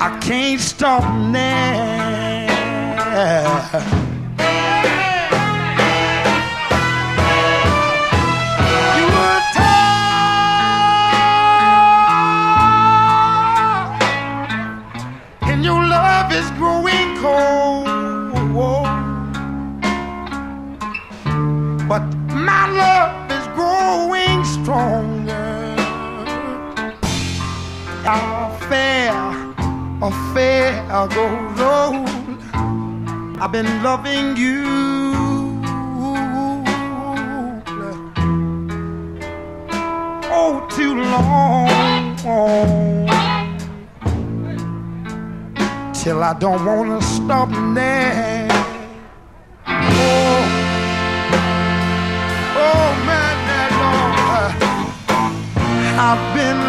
I can't stop now. Growing cold. But my love is growing stronger. Our Affair, affair goes on. I've been loving you oh too long till I don't wanna stop now. Oh, oh man, that oh, Lord, uh. I've been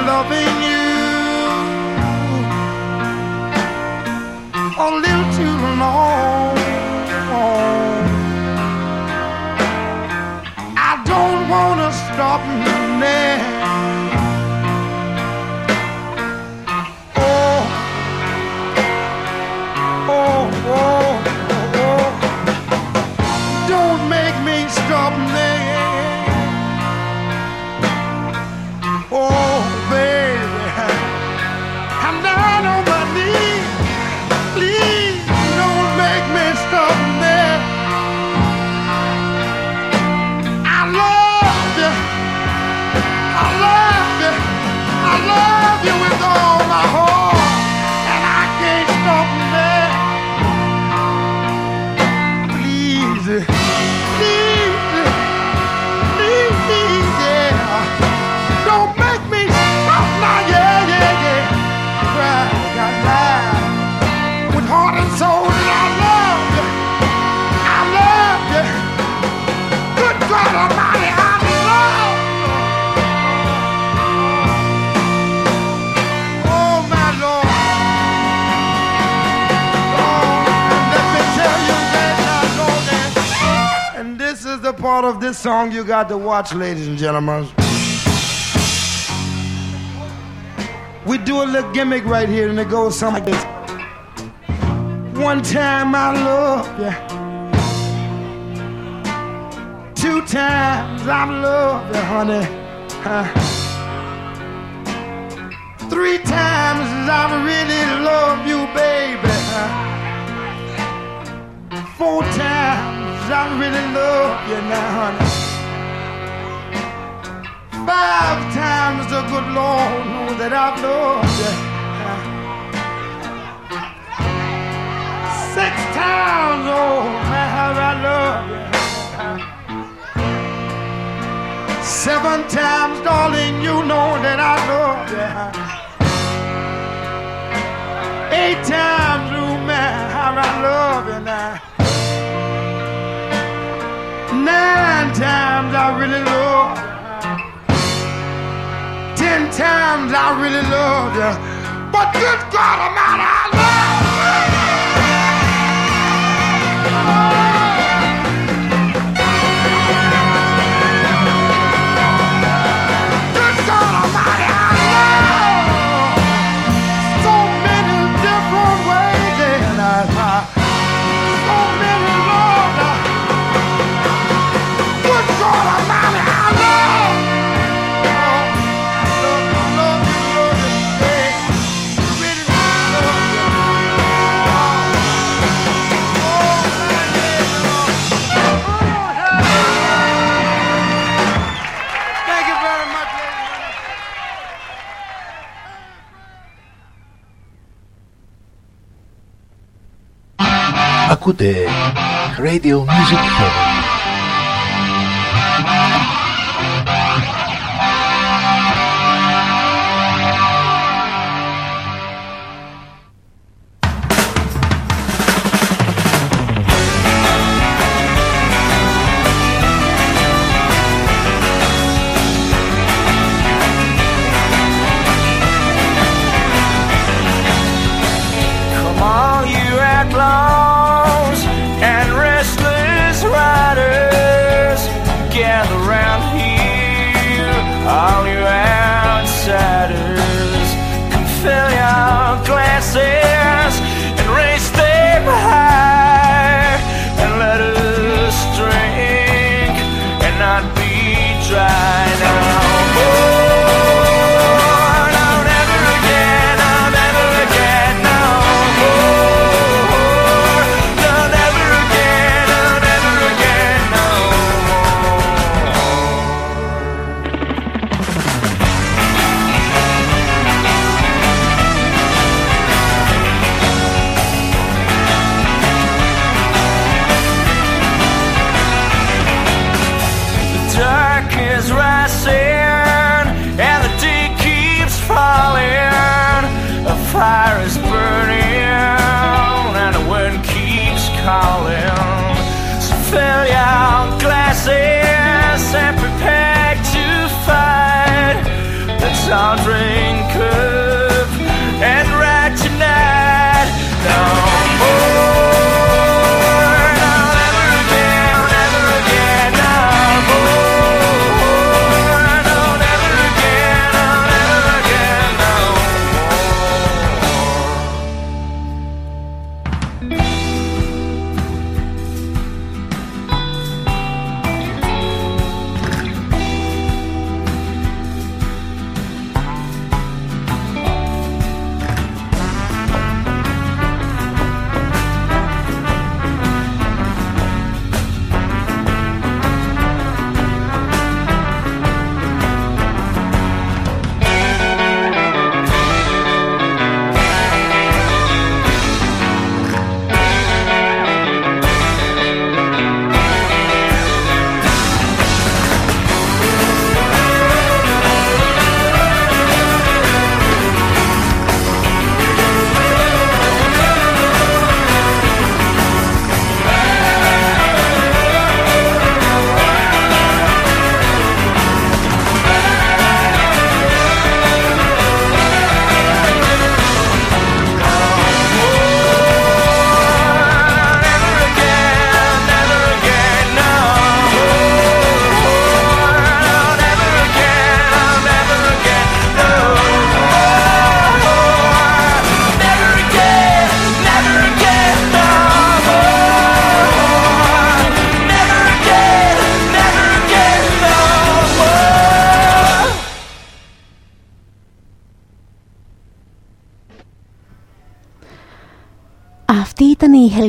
part of this song you got to watch, ladies and gentlemen. We do a little gimmick right here, and it goes something like this. One time I love you. Two times I love you, honey. Huh? Three times I really love you, baby. Huh? Four times I really love you now, honey. Five times the good Lord knows that I've loved you. Six times, oh man, how I love you. Seven times, darling, you know that I love you. Eight times, oh man, how I love you now. Nine times, I really love you. Ten times, I really love you. But good God Almighty, I love Ακούτε Radio Music Heaven.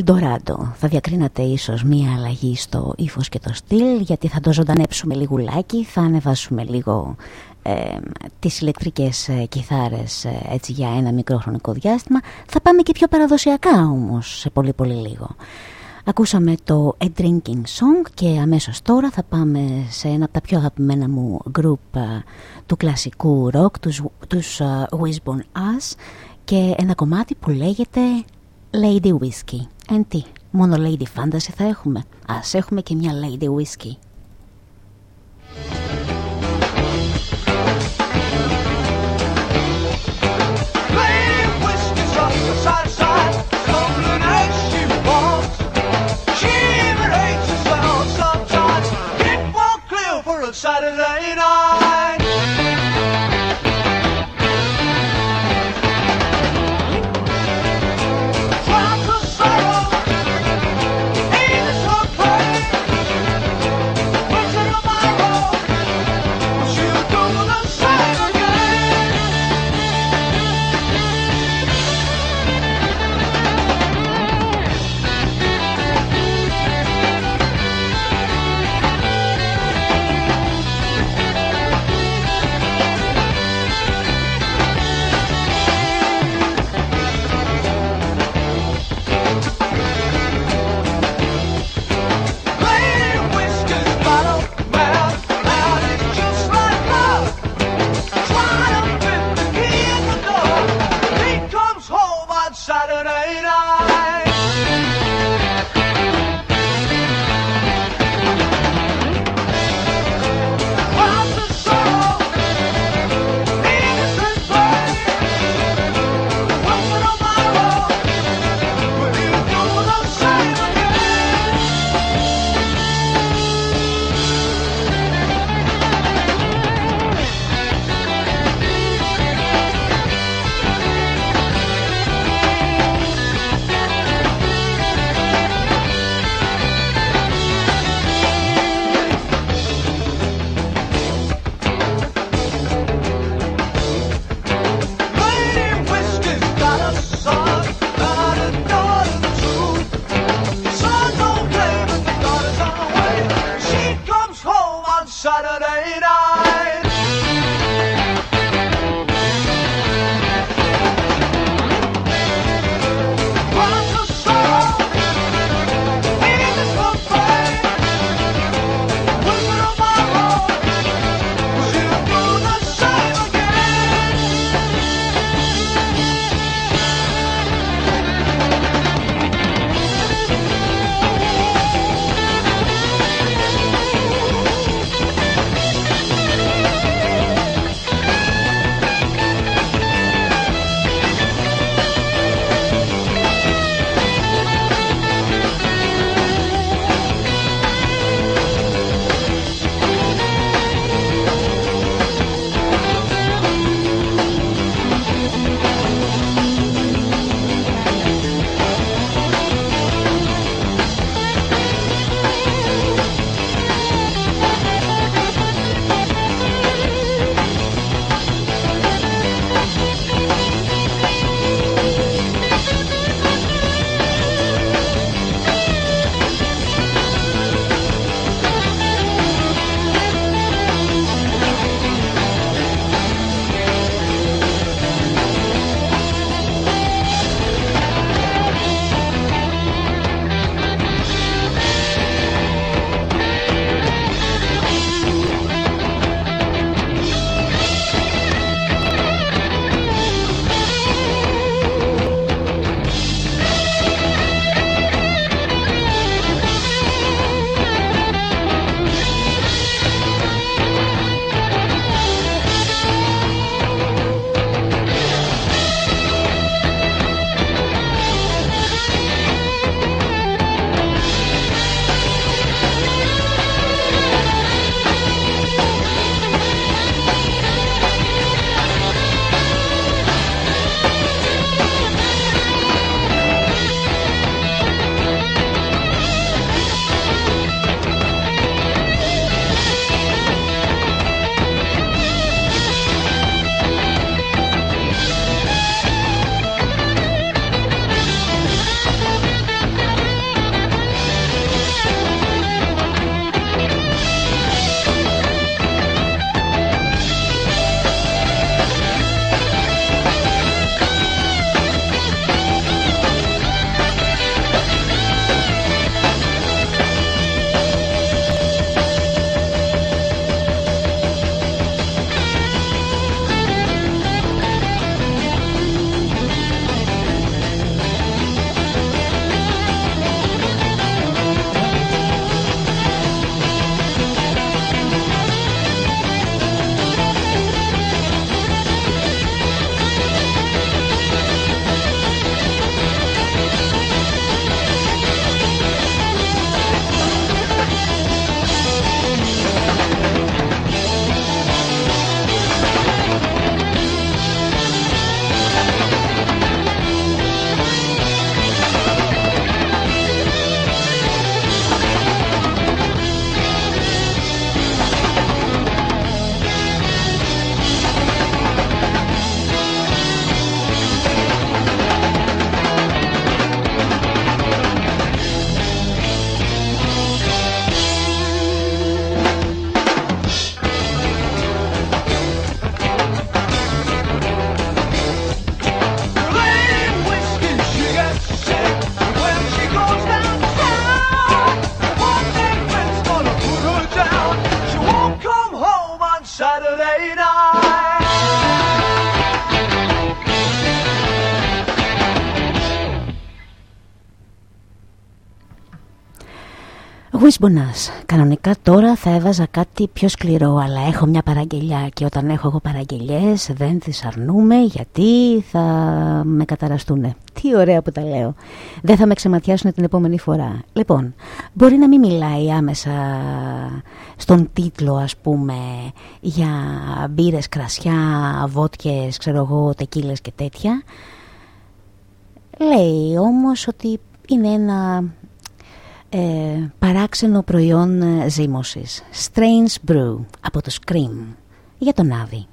Η Eldorado. Θα διακρίνατε ίσως μία αλλαγή στο ύφος και το στυλ γιατί θα το ζωντανέψουμε λιγουλάκι, θα ανεβάσουμε λίγο ε, τις ηλεκτρικές ε, κιθάρες ε, έτσι για ένα μικρό χρονικό διάστημα. Θα πάμε και πιο παραδοσιακά όμως σε πολύ πολύ λίγο. Ακούσαμε το A Drinking Song και αμέσως τώρα θα πάμε σε ένα από τα πιο αγαπημένα μου group ε, του κλασικού rock, τους, τους uh, Wishbone Us και ένα κομμάτι που λέγεται Lady Whiskey. Εν τι, μόνο Lady Fantasy θα έχουμε. Ας έχουμε και μια Lady Whiskey. Saturday night. Wishbonas. Κανονικά τώρα θα έβαζα κάτι πιο σκληρό, αλλά έχω μια παραγγελιά και όταν έχω εγώ παραγγελιές δεν τις αρνούμε γιατί θα με καταραστούν. Τι ωραία που τα λέω. Δεν θα με ξεματιάσουν την επόμενη φορά. Λοιπόν, μπορεί να μην μιλάει άμεσα στον τίτλο ας πούμε για μπύρες, κρασιά, βότκες, ξέρω εγώ, τεκίλες και τέτοια. Λέει όμως ότι είναι ένα ε, παράξενο προϊόν ε, ζύμωσης. Strange Brew από το Scream για τον Άβη.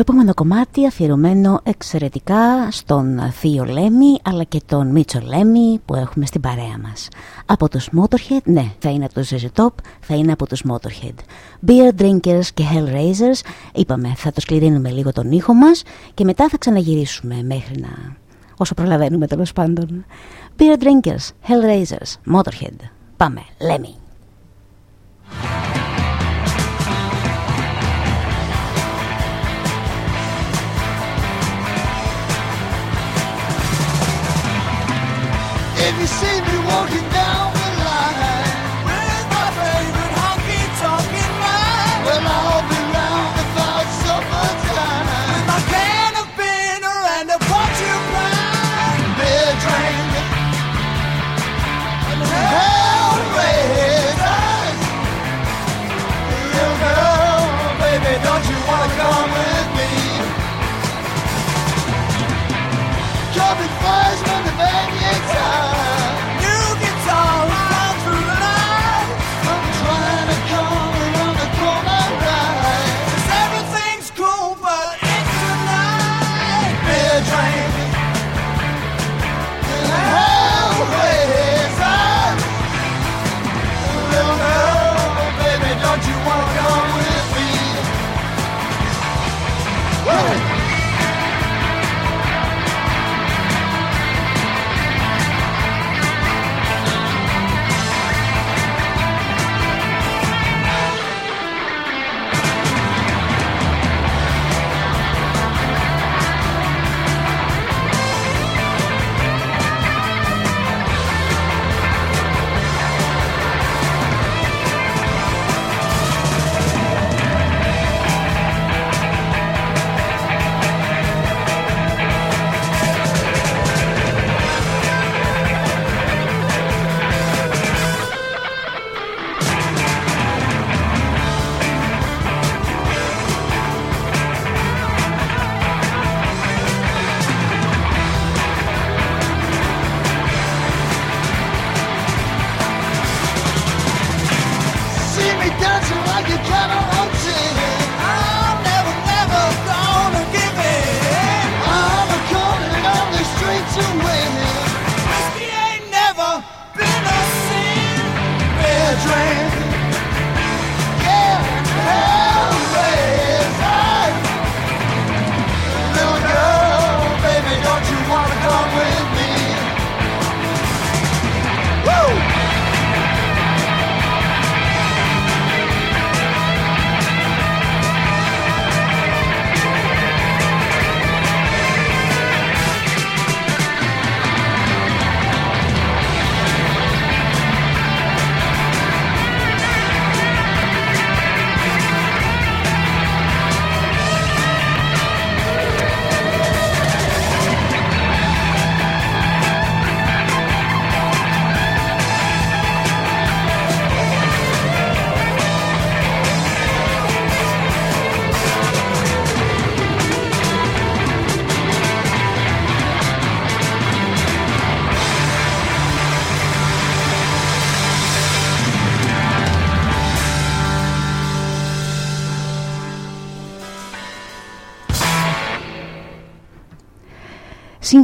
Επόμενο κομμάτι αφιερωμένο εξαιρετικά στον Θείο Λέμι αλλά και τον Μίτσο Λέμι που έχουμε στην παρέα μας. Από τους Motorhead, ναι, θα είναι από τους ZZ Top, θα είναι από τους Motorhead. Beer Drinkers και Hellraisers, είπαμε θα το σκληρύνουμε λίγο τον ήχο μας και μετά θα ξαναγυρίσουμε μέχρι να... όσο προλαβαίνουμε τέλος πάντων. Beer Drinkers, Hellraisers, Motorhead. Πάμε, Lemmy. If you see me walking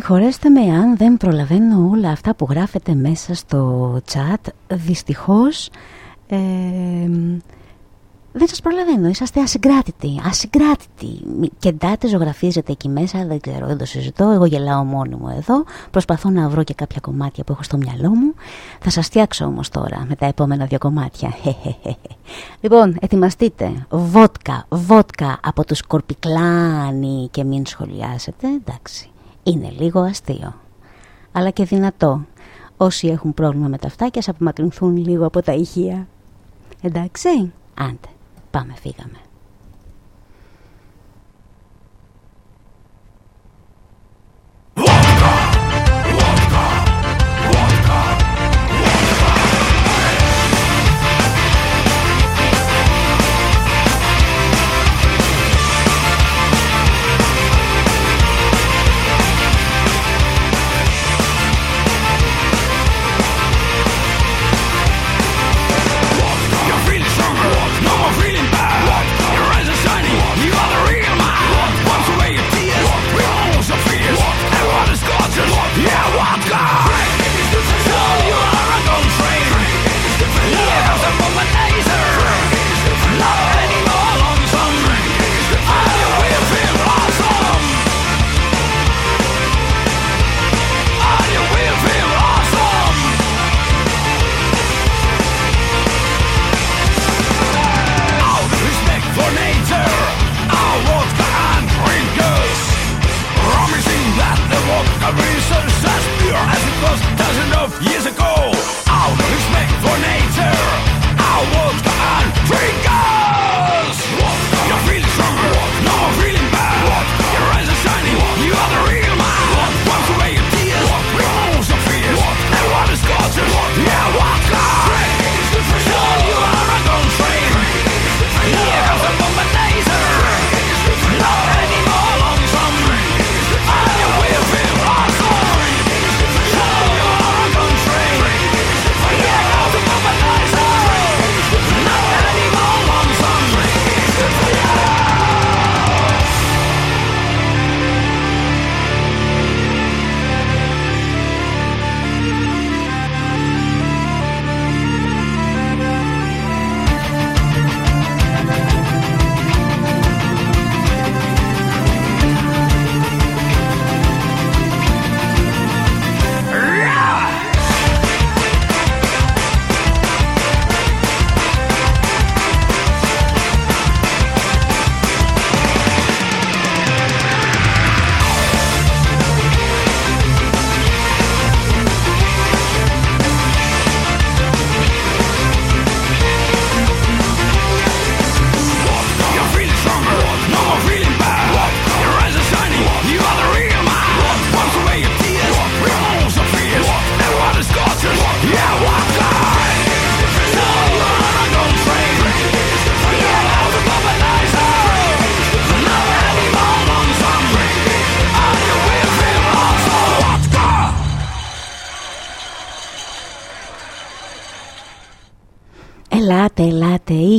Συγχωρέστε με αν δεν προλαβαίνω όλα αυτά που γράφετε μέσα στο chat. Δυστυχώς ε, δεν σας προλαβαίνω, είσαστε ασυγκράτητοι, ασυγκράτητοι. Κεντάτε, ζωγραφίζετε εκεί μέσα, δεν ξέρω, δεν το συζητώ. Εγώ γελάω μόνο μου εδώ. Προσπαθώ να βρω και κάποια κομμάτια που έχω στο μυαλό μου. Θα σας φτιάξω όμως τώρα με τα επόμενα δύο κομμάτια. <laughs> λοιπόν, ετοιμαστείτε. Βότκα, βότκα από τους Κορπικλάνοι και μην σχολιάσετε. Εντάξει, είναι λίγο αστείο. Αλλά και δυνατό. Όσοι έχουν πρόβλημα με τα αυτάκια, ας απομακρυνθούν λίγο από τα ηχεία. Εντάξει, άντε. Πάμε, φύγαμε.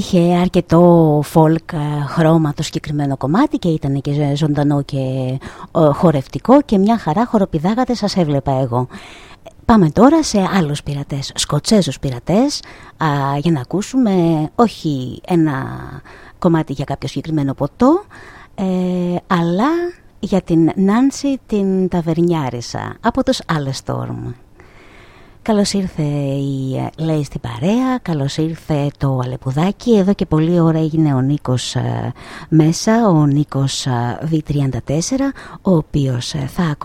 Είχε αρκετό folk ε, χρώμα το συγκεκριμένο κομμάτι και ήταν και ζωντανό και ε, χορευτικό και μια χαρά χοροπηδάγατε σας έβλεπα εγώ. Πάμε τώρα σε άλλους πειρατές, σκοτσέζους πειρατές, για να ακούσουμε όχι ένα κομμάτι για κάποιο συγκεκριμένο ποτό, ε, αλλά για την Νάνση την Ταβερνιάρισα από τους Alestorm. Καλώς ήρθε η ε, Λέει στην παρέα, καλώς ήρθε το Αλεπουδάκι. Εδώ και πολλή ώρα έγινε ο Νίκος ε, μέσα, ο Νίκος ε, V34, ο οποίος θα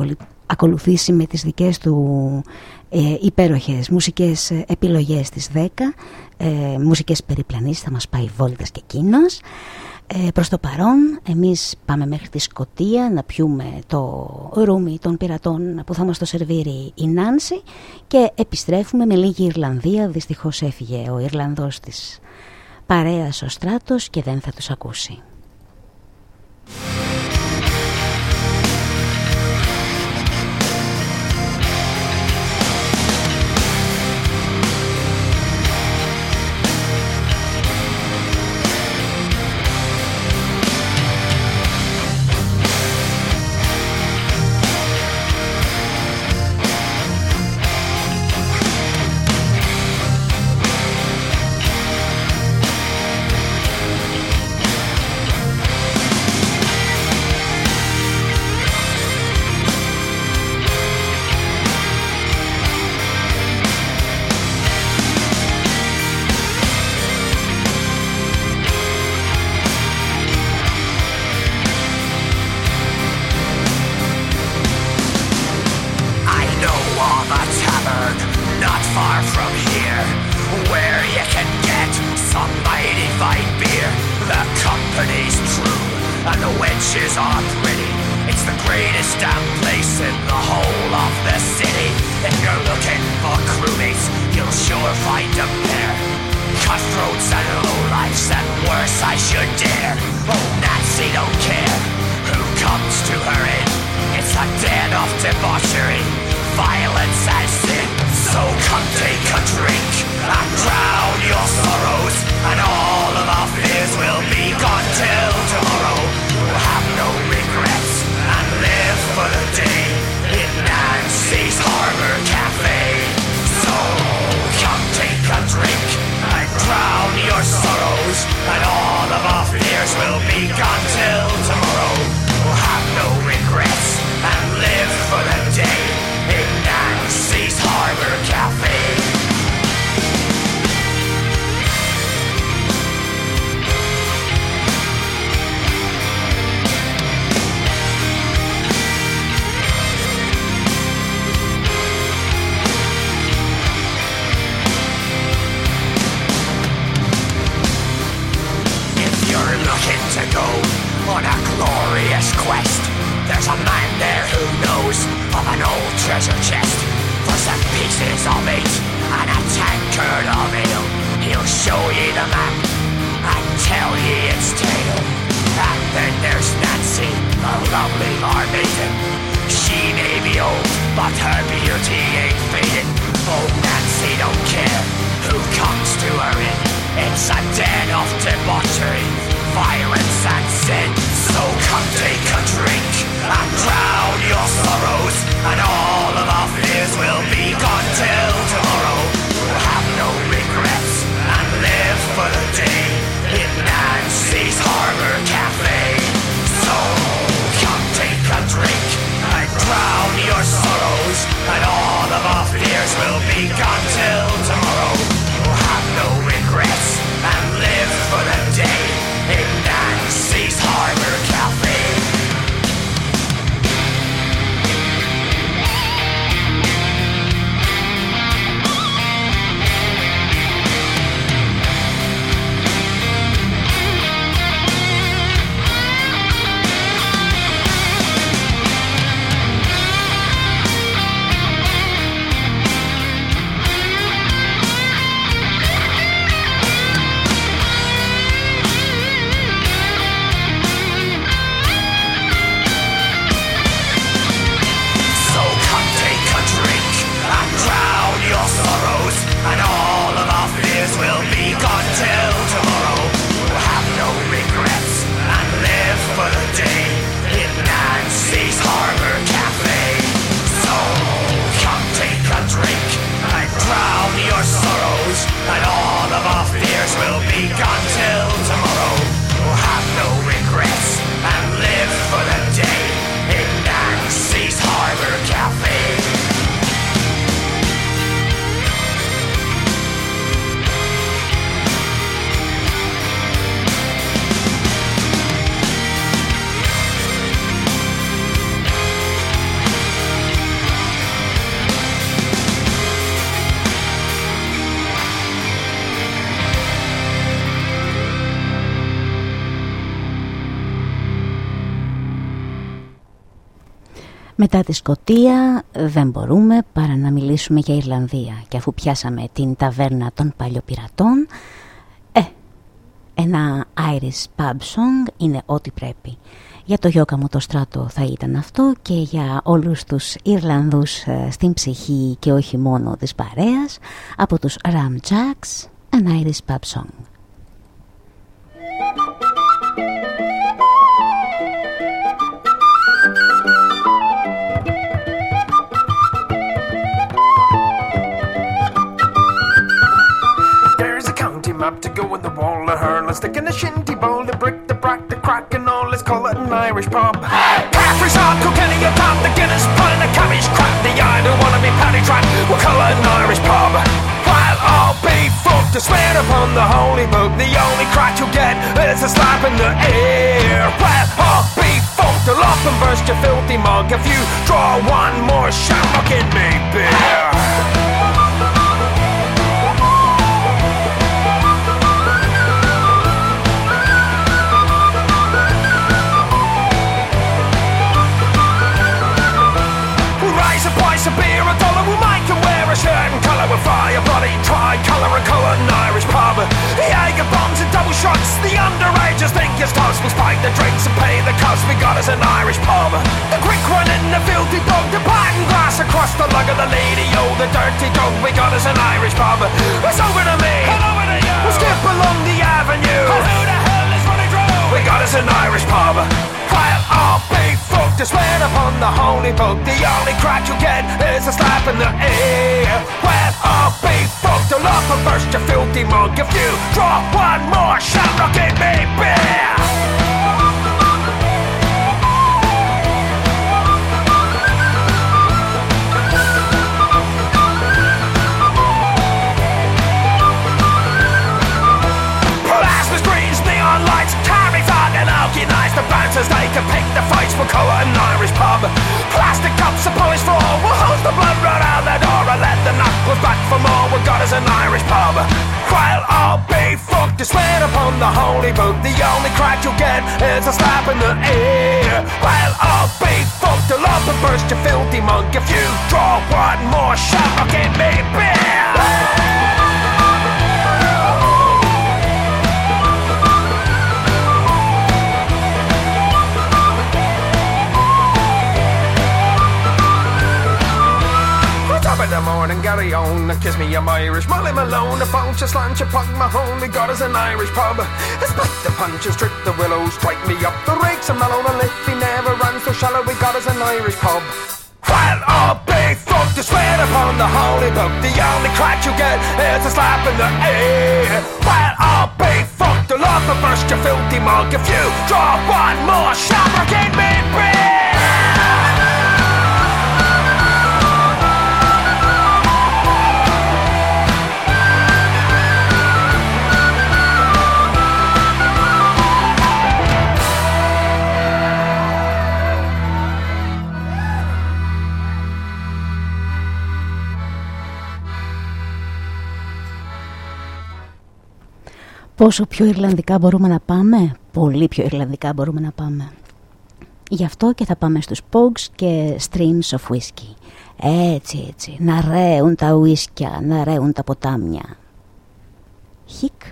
ακολουθήσει με τις δικές του ε, υπέροχες μουσικές επιλογές στις 10, ε, μουσικές περιπλανήσεις, θα μας πάει βόλτες και εκείνος. Ε, προς το παρόν εμείς πάμε μέχρι τη Σκοτία να πιούμε το ρούμι των πειρατών που θα μας το σερβίρει η Νάνση και επιστρέφουμε με λίγη Ιρλανδία. Δυστυχώς έφυγε ο Ιρλανδός της παρέας ο Στράτος και δεν θα τους ακούσει. Μετά τη Σκοτία δεν μπορούμε παρά να μιλήσουμε για Ιρλανδία και αφού πιάσαμε την ταβέρνα των παλιοπυρατών ε, ένα Irish pub song είναι ό,τι πρέπει. Για το γιώκα μου το στράτο θα ήταν αυτό και για όλους τους Ιρλανδούς ε, στην ψυχή και όχι μόνο της παρέας από τους Ram Jacks, ένα Irish pub song. wall, a hurl, a stick, in the shinty bowl, the brick, the brack, the crack, and all. Let's call it an Irish pub. Hey! Caffrey's hard, Kilkenny, a pub, the Guinness, pun, the cabbage crap. The I don't wanna be paddy track, we'll call it an Irish pub. While I'll be fucked, I swear upon the holy book, the only crack you'll get is a slap in the ear. While I'll be fucked, I'll up and burst your filthy mug if you draw one more shot, I'll get me beer. Swallow a shirt and colour with fire, bloody tri-colour and colour, an Irish pub. The Jaeger bombs and double shots, the underagers think it's toss. We'll spike the drinks and pay the cost, we got us an Irish pub. The quick one in the filthy dog, the pattern glass across the lug of the lady, oh, the dirty dog, we got us an Irish pub. It's over to me, and over to you. We'll skip along the avenue. And who the hell got us an Irish pub. While I'll be fucked to swear upon the holy book, the only crack you get is a slap in the ear. Well, I'll be fucked, I'll up and burst your filthy mug if you draw one more shot, I'll give me beer. The bouncers, they can pick the fights for colour and Irish pub. Plastic cups, a polished floor, we'll hose the blood right out the door and let the knuckles back for more. We've got us an Irish pub. While I'll be fucked, you swear upon the holy book. The only crack you'll get is a slap in the ear. While I'll be fucked, I'll up and burst your filthy monk. If you draw one more shot, I'll give me beer. Top the morning, Gary on, kiss me, I'm Irish. Molly Malone, a bunch of slant, you punk Mahone. We got us an Irish pub. Split the punches, strip the willows, strike me up the rakes, and mellow the lift. He never runs so shallow. We got us an Irish pub. While I'll be fucked to swear upon the holy book, the only crack you get is a slap in the ear. While I'll be fucked, I'll burst your filthy mug if you drop one more shot. Give me beer. Πόσο πιο Ιρλανδικά μπορούμε να πάμε, πολύ πιο Ιρλανδικά μπορούμε να πάμε. Γι' αυτό και θα πάμε στους Pogues και Streams of Whiskey. Έτσι, έτσι, να ρέουν τα ουίσκια, να ρέουν τα ποτάμια. Χικ.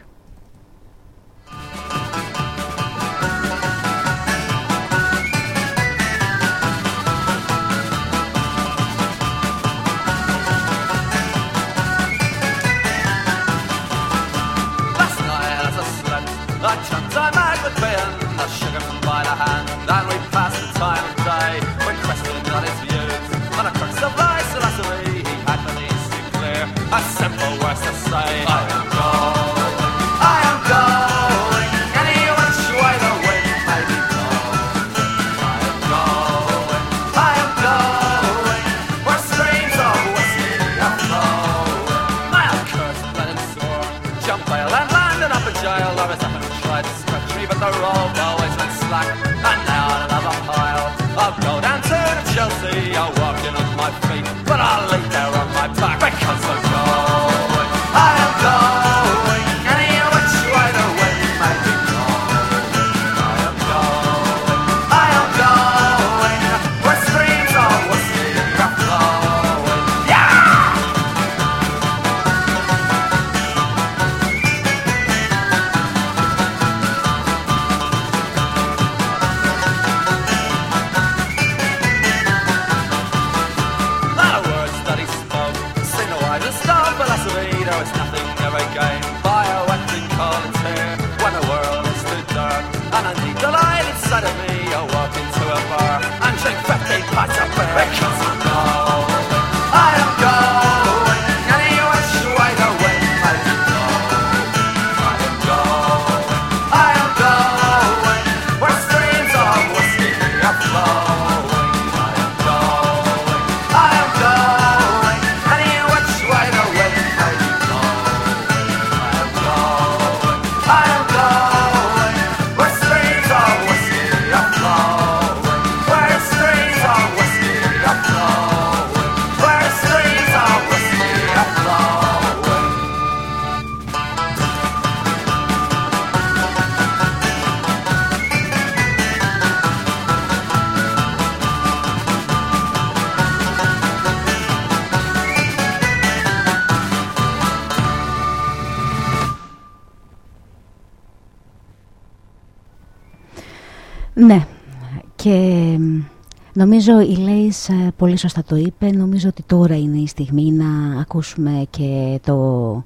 Νομίζω η Λέης ε, πολύ σωστά το είπε, νομίζω ότι τώρα είναι η στιγμή να ακούσουμε και το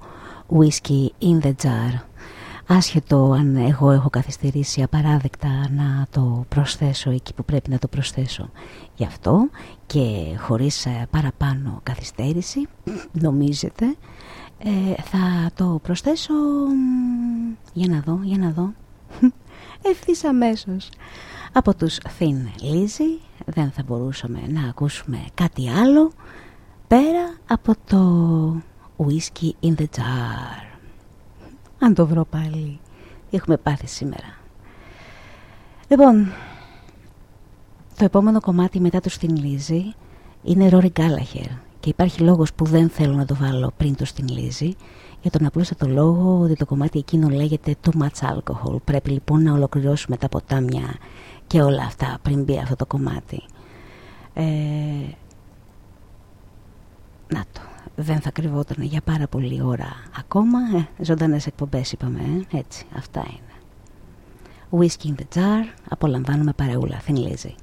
Whiskey in the Jar. Άσχετο αν εγώ έχω καθυστερήσει απαράδεκτα να το προσθέσω εκεί που πρέπει να το προσθέσω. Γι' αυτό και χωρίς ε, παραπάνω καθυστέρηση, νομίζετε, ε, θα το προσθέσω... Για να δω, για να δω. <laughs> Ευθύς αμέσως. Από τους Thin Lizzy δεν θα μπορούσαμε να ακούσουμε κάτι άλλο πέρα από το Whiskey in the Jar. Αν το βρω πάλι, έχουμε πάθει σήμερα. Λοιπόν, το επόμενο κομμάτι μετά του Thin Lizzy είναι Rory Gallagher και υπάρχει λόγος που δεν θέλω να το βάλω πριν το Thin Lizzy για τον απλούστατο λόγο ότι το κομμάτι εκείνο λέγεται too much alcohol. Πρέπει λοιπόν να ολοκληρώσουμε τα ποτάμια και όλα αυτά πριν μπει αυτό το κομμάτι. Ε, να το, δεν θα κρυβόταν για πάρα πολλή ώρα ακόμα. Ε, ζωντανές εκπομπές είπαμε, ε, έτσι, αυτά είναι. Whiskey in the jar, απολαμβάνουμε παρεούλα, Lizzy.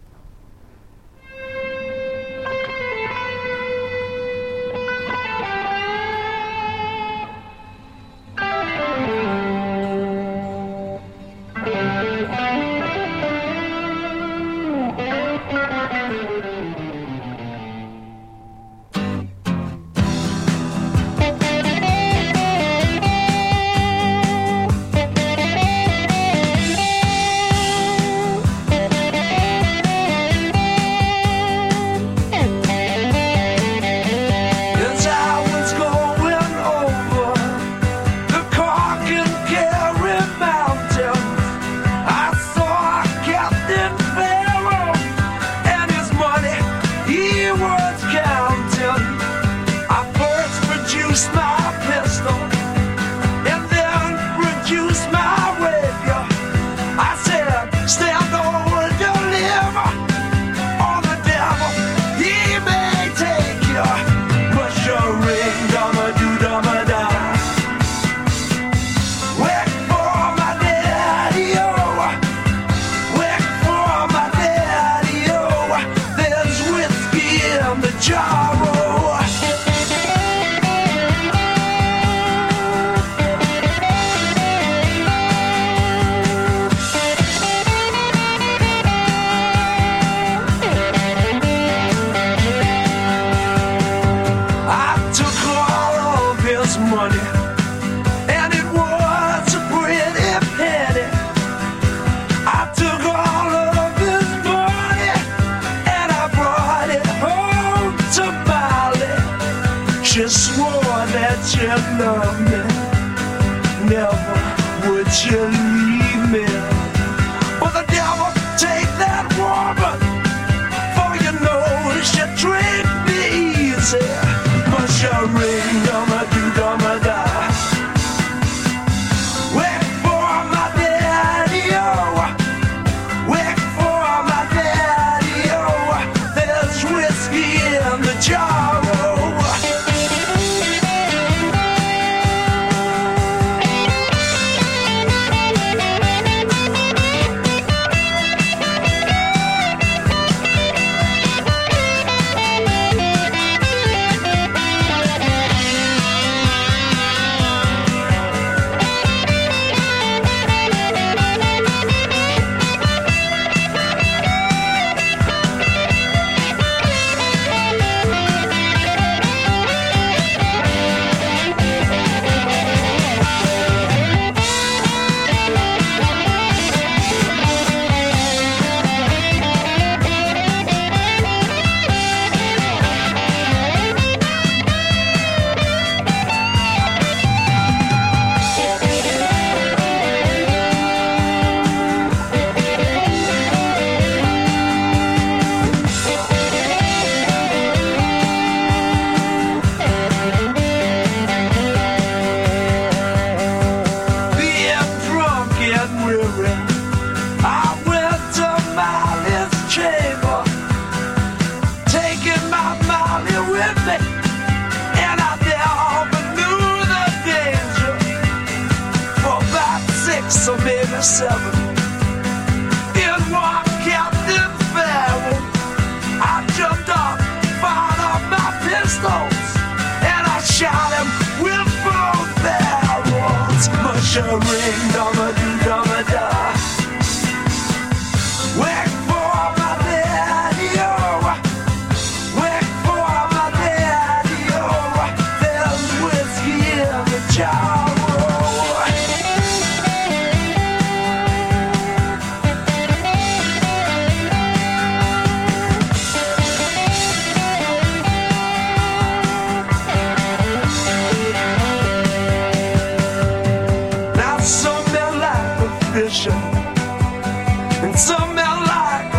And some men like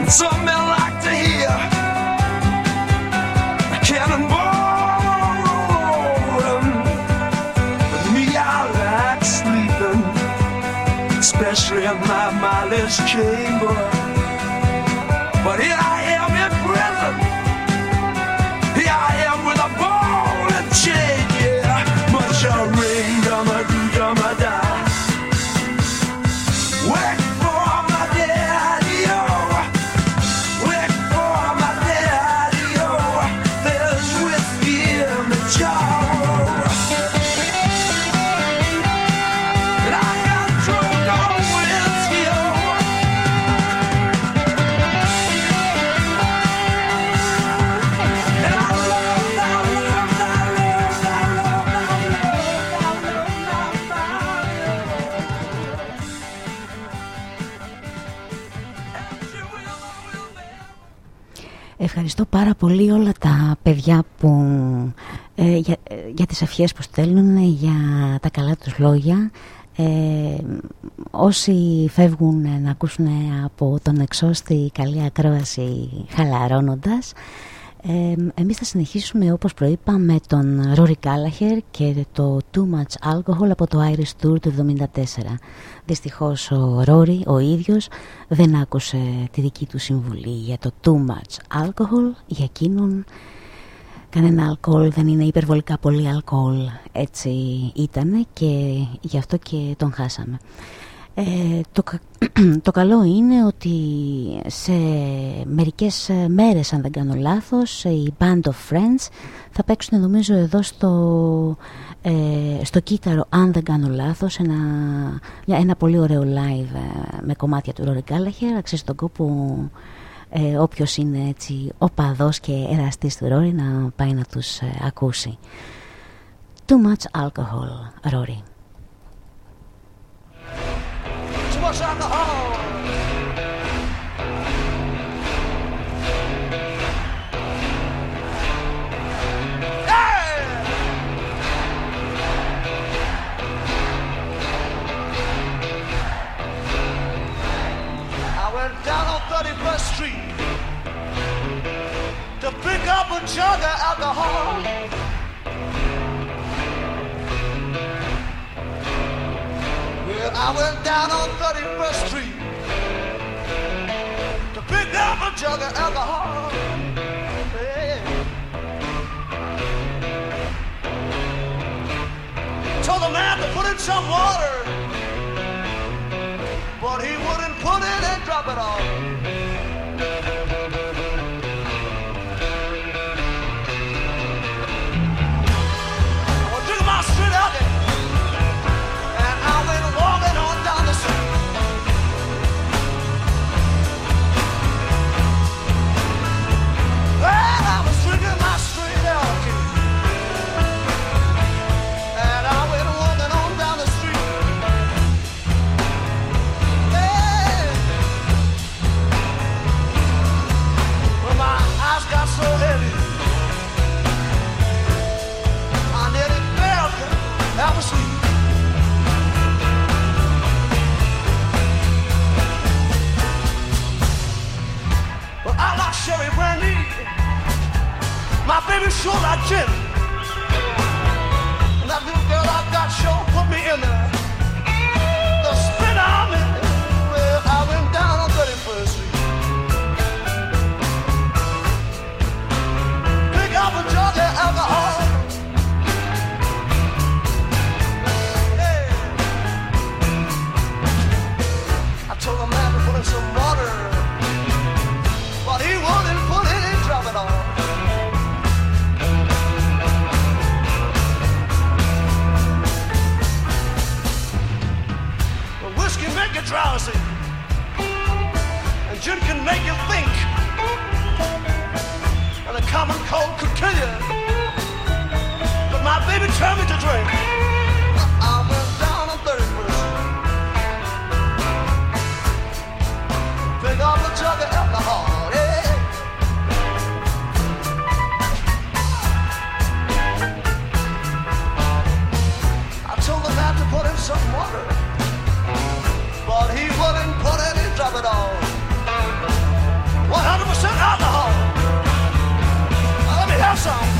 and some men like to hear. But me, I like sleeping, especially in my mindless chamber. Ευχαριστώ πάρα πολύ όλα τα παιδιά που, ε, για, ε, για τις ευχές που στέλνουν, για τα καλά τους λόγια. Ε, όσοι φεύγουν να ακούσουν από τον εξώστη καλή ακρόαση χαλαρώνοντας ε, εμείς θα συνεχίσουμε όπως προείπα με τον Ρόρι Κάλαχερ και το Too Much Alcohol από το Irish Tour του 1974 Δυστυχώς ο Ρόρι ο ίδιος δεν άκουσε τη δική του συμβουλή για το Too Much Alcohol. Για εκείνον κανένα αλκοόλ δεν είναι υπερβολικά πολύ αλκοόλ. Έτσι ήτανε και γι' αυτό και τον χάσαμε ε, το, κα- <clears throat> το καλό είναι ότι σε μερικές ε, μέρες αν δεν κάνω λάθος η Band of Friends θα παίξουν νομίζω εδώ στο, ε, στο κύτταρο αν δεν κάνω λάθος ένα, μια- ένα πολύ ωραίο live ε, με κομμάτια του Rory Gallagher. Αξίζει τον κόπο ε, όποιος είναι έτσι οπαδός και εραστής του Rory να πάει να τους ε, ακούσει. Too much alcohol, Rory I on the down on 31st Street. To pick up a jugger at the hall. I went down on 31st Street to pick up a jug of alcohol. Told the man to put in some water, but he wouldn't put it and drop it off. I baby sure I gym. drowsy. And gin can make you think. And a common cold could kill you. But my baby turned me to drink. song.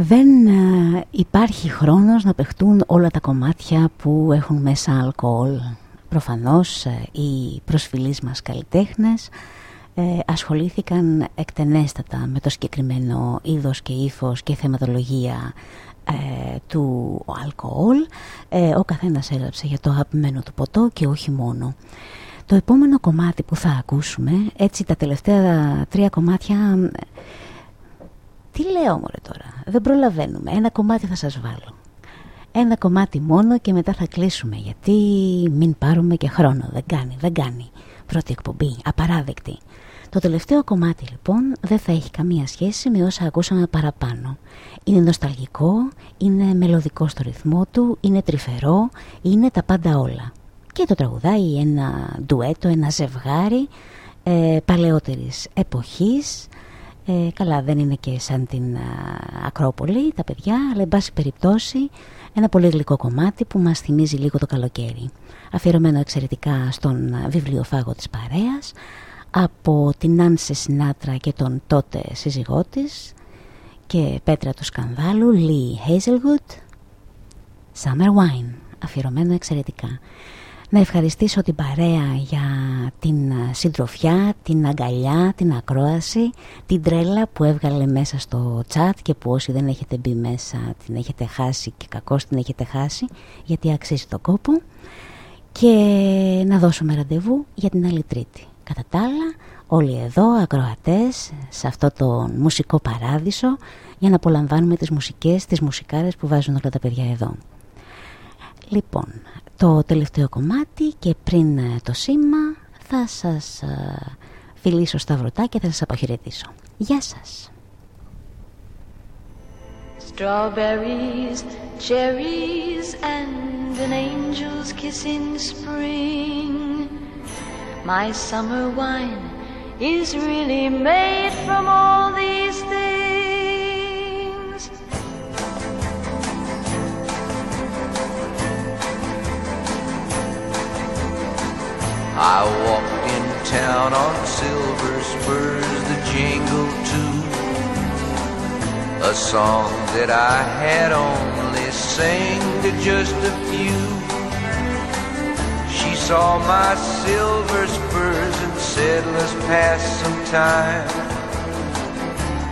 Δεν ε, υπάρχει χρόνος να παιχτούν όλα τα κομμάτια που έχουν μέσα αλκοόλ. Προφανώς ε, οι προσφυλείς μας καλλιτέχνες ε, ασχολήθηκαν εκτενέστατα με το συγκεκριμένο είδος και ύφος και θεματολογία του αλκοόλ. ο καθένας έγραψε για το αγαπημένο του ποτό και όχι μόνο. Το επόμενο κομμάτι που θα ακούσουμε, έτσι τα τελευταία τρία κομμάτια τι λέω μωρέ τώρα, δεν προλαβαίνουμε, ένα κομμάτι θα σας βάλω. Ένα κομμάτι μόνο και μετά θα κλείσουμε γιατί μην πάρουμε και χρόνο, δεν κάνει, δεν κάνει. Πρώτη εκπομπή, απαράδεκτη. Το τελευταίο κομμάτι λοιπόν δεν θα έχει καμία σχέση με όσα ακούσαμε παραπάνω. Είναι νοσταλγικό, είναι μελωδικό στο ρυθμό του, είναι τρυφερό, είναι τα πάντα όλα. Και το τραγουδάει ένα ντουέτο, ένα ζευγάρι ε, παλαιότερης εποχής ε, καλά δεν είναι και σαν την Ακρόπολη τα παιδιά αλλά εν πάση περιπτώσει ένα πολύ γλυκό κομμάτι που μας θυμίζει λίγο το καλοκαίρι. Αφιερωμένο εξαιρετικά στον βιβλιοφάγο της παρέας από την Άνσε Σινάτρα και τον τότε σύζυγό της και πέτρα του σκανδάλου Lee Hazelwood Summer Wine αφιερωμένο εξαιρετικά να ευχαριστήσω την παρέα για την συντροφιά, την αγκαλιά, την ακρόαση, την τρέλα που έβγαλε μέσα στο chat και που όσοι δεν έχετε μπει μέσα την έχετε χάσει και κακώς την έχετε χάσει γιατί αξίζει το κόπο και να δώσουμε ραντεβού για την άλλη τρίτη. Κατά τα άλλα, όλοι εδώ ακροατές σε αυτό το μουσικό παράδεισο για να απολαμβάνουμε τις μουσικές, τις μουσικάρες που βάζουν όλα τα παιδιά εδώ. Λοιπόν, το τελευταίο κομμάτι και πριν ε, το σήμα θα σας ε, φιλήσω στα βρωτά και θα σας αποχαιρετήσω. Γεια σας! Strawberries, cherries and an angel's kiss in spring My summer wine is really made from all these things I walked in town on silver spurs that jingle too. A song that I had only sang to just a few. She saw my silver spurs and said, let's pass some time.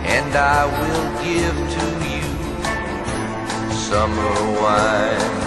And I will give to you summer wine.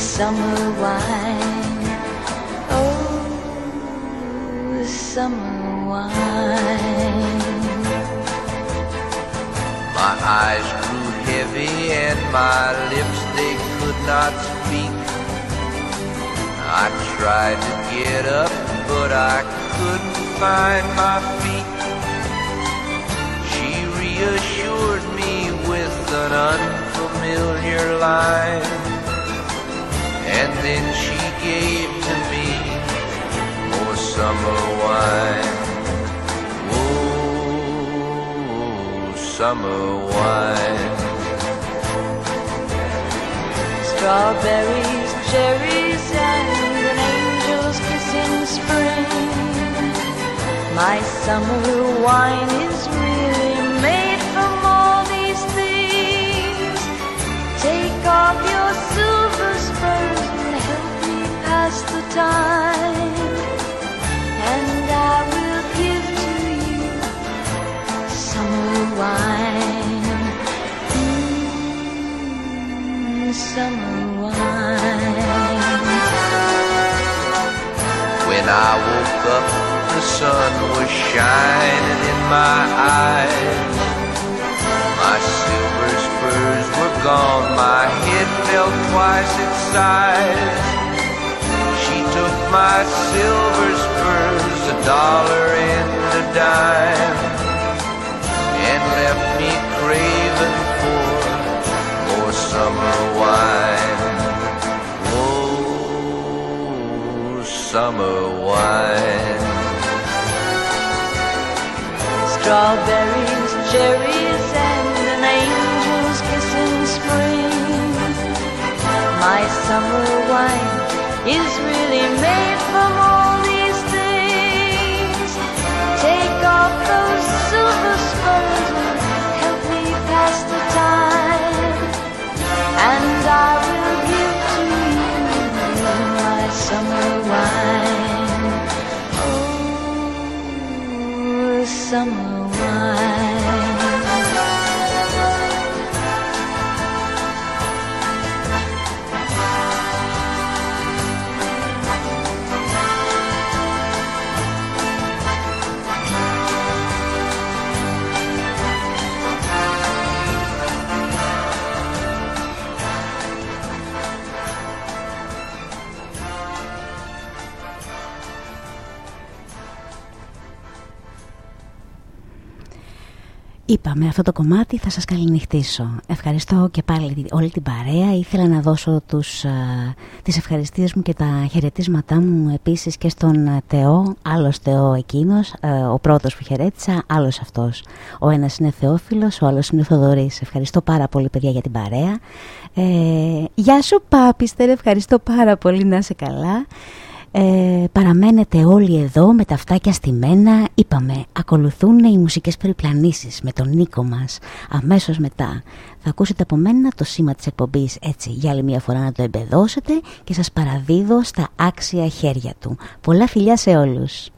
summer wine. Oh, summer wine. My eyes grew heavy and my lips they could not speak. I tried to get up, but I couldn't find my feet. She reassured me with an unfamiliar line, and then she gave to me more summer wine. Oh, summer wine. Strawberries, cherries, and an angel's kiss in spring. My summer wine is really made from all these things. Take off your silver spurs the time. And I will give to you summer wine. Mm, summer wine. When I woke up, the sun was shining in my eyes. My silver spurs were gone, my head fell twice its size my silver spurs, a dollar and a dime, and left me craving for more summer wine. Oh, summer wine. Strawberries, cherries, and an angel's kiss in spring. My summer wine is really made Είπαμε αυτό το κομμάτι θα σας καληνυχτήσω. Ευχαριστώ και πάλι όλη την παρέα. Ήθελα να δώσω τους, α, τις ευχαριστίες μου και τα χαιρετίσματά μου Επίσης και στον Θεό. Άλλος Θεό εκείνος Ο πρώτος που χαιρέτησα, άλλος αυτός. Ο ένας είναι Θεόφιλος, ο άλλος είναι Θοδωρής. Ευχαριστώ πάρα πολύ παιδιά για την παρέα. Ε, Γεια σου Πάπιστερ, ευχαριστώ πάρα πολύ. Να είσαι καλά ε, παραμένετε όλοι εδώ με τα φτάκια στημένα Είπαμε ακολουθούν οι μουσικές περιπλανήσεις με τον Νίκο μας Αμέσως μετά. Θα ακούσετε από μένα το σήμα της εκπομπής Έτσι για άλλη μια φορά να το εμπεδώσετε Και σας παραδίδω στα άξια χέρια του. Πολλά φιλιά σε όλους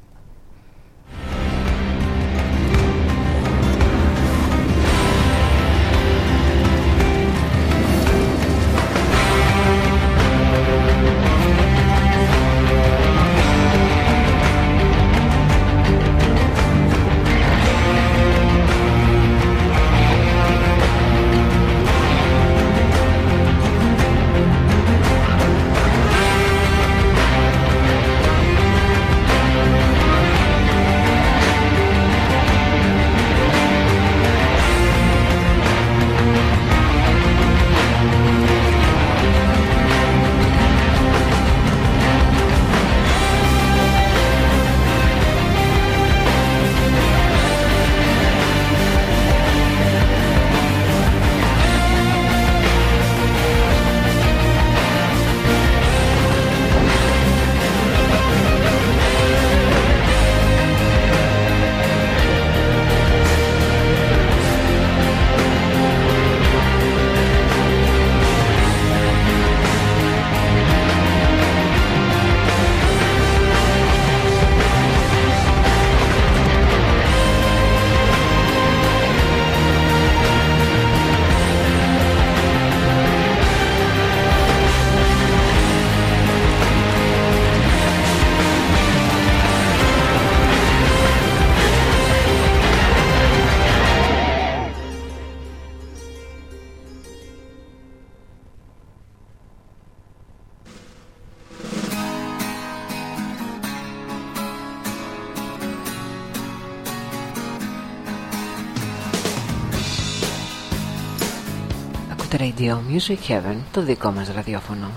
Radio Music Heaven, το δικό μας ραδιόφωνο.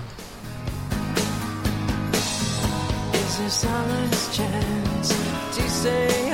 Is there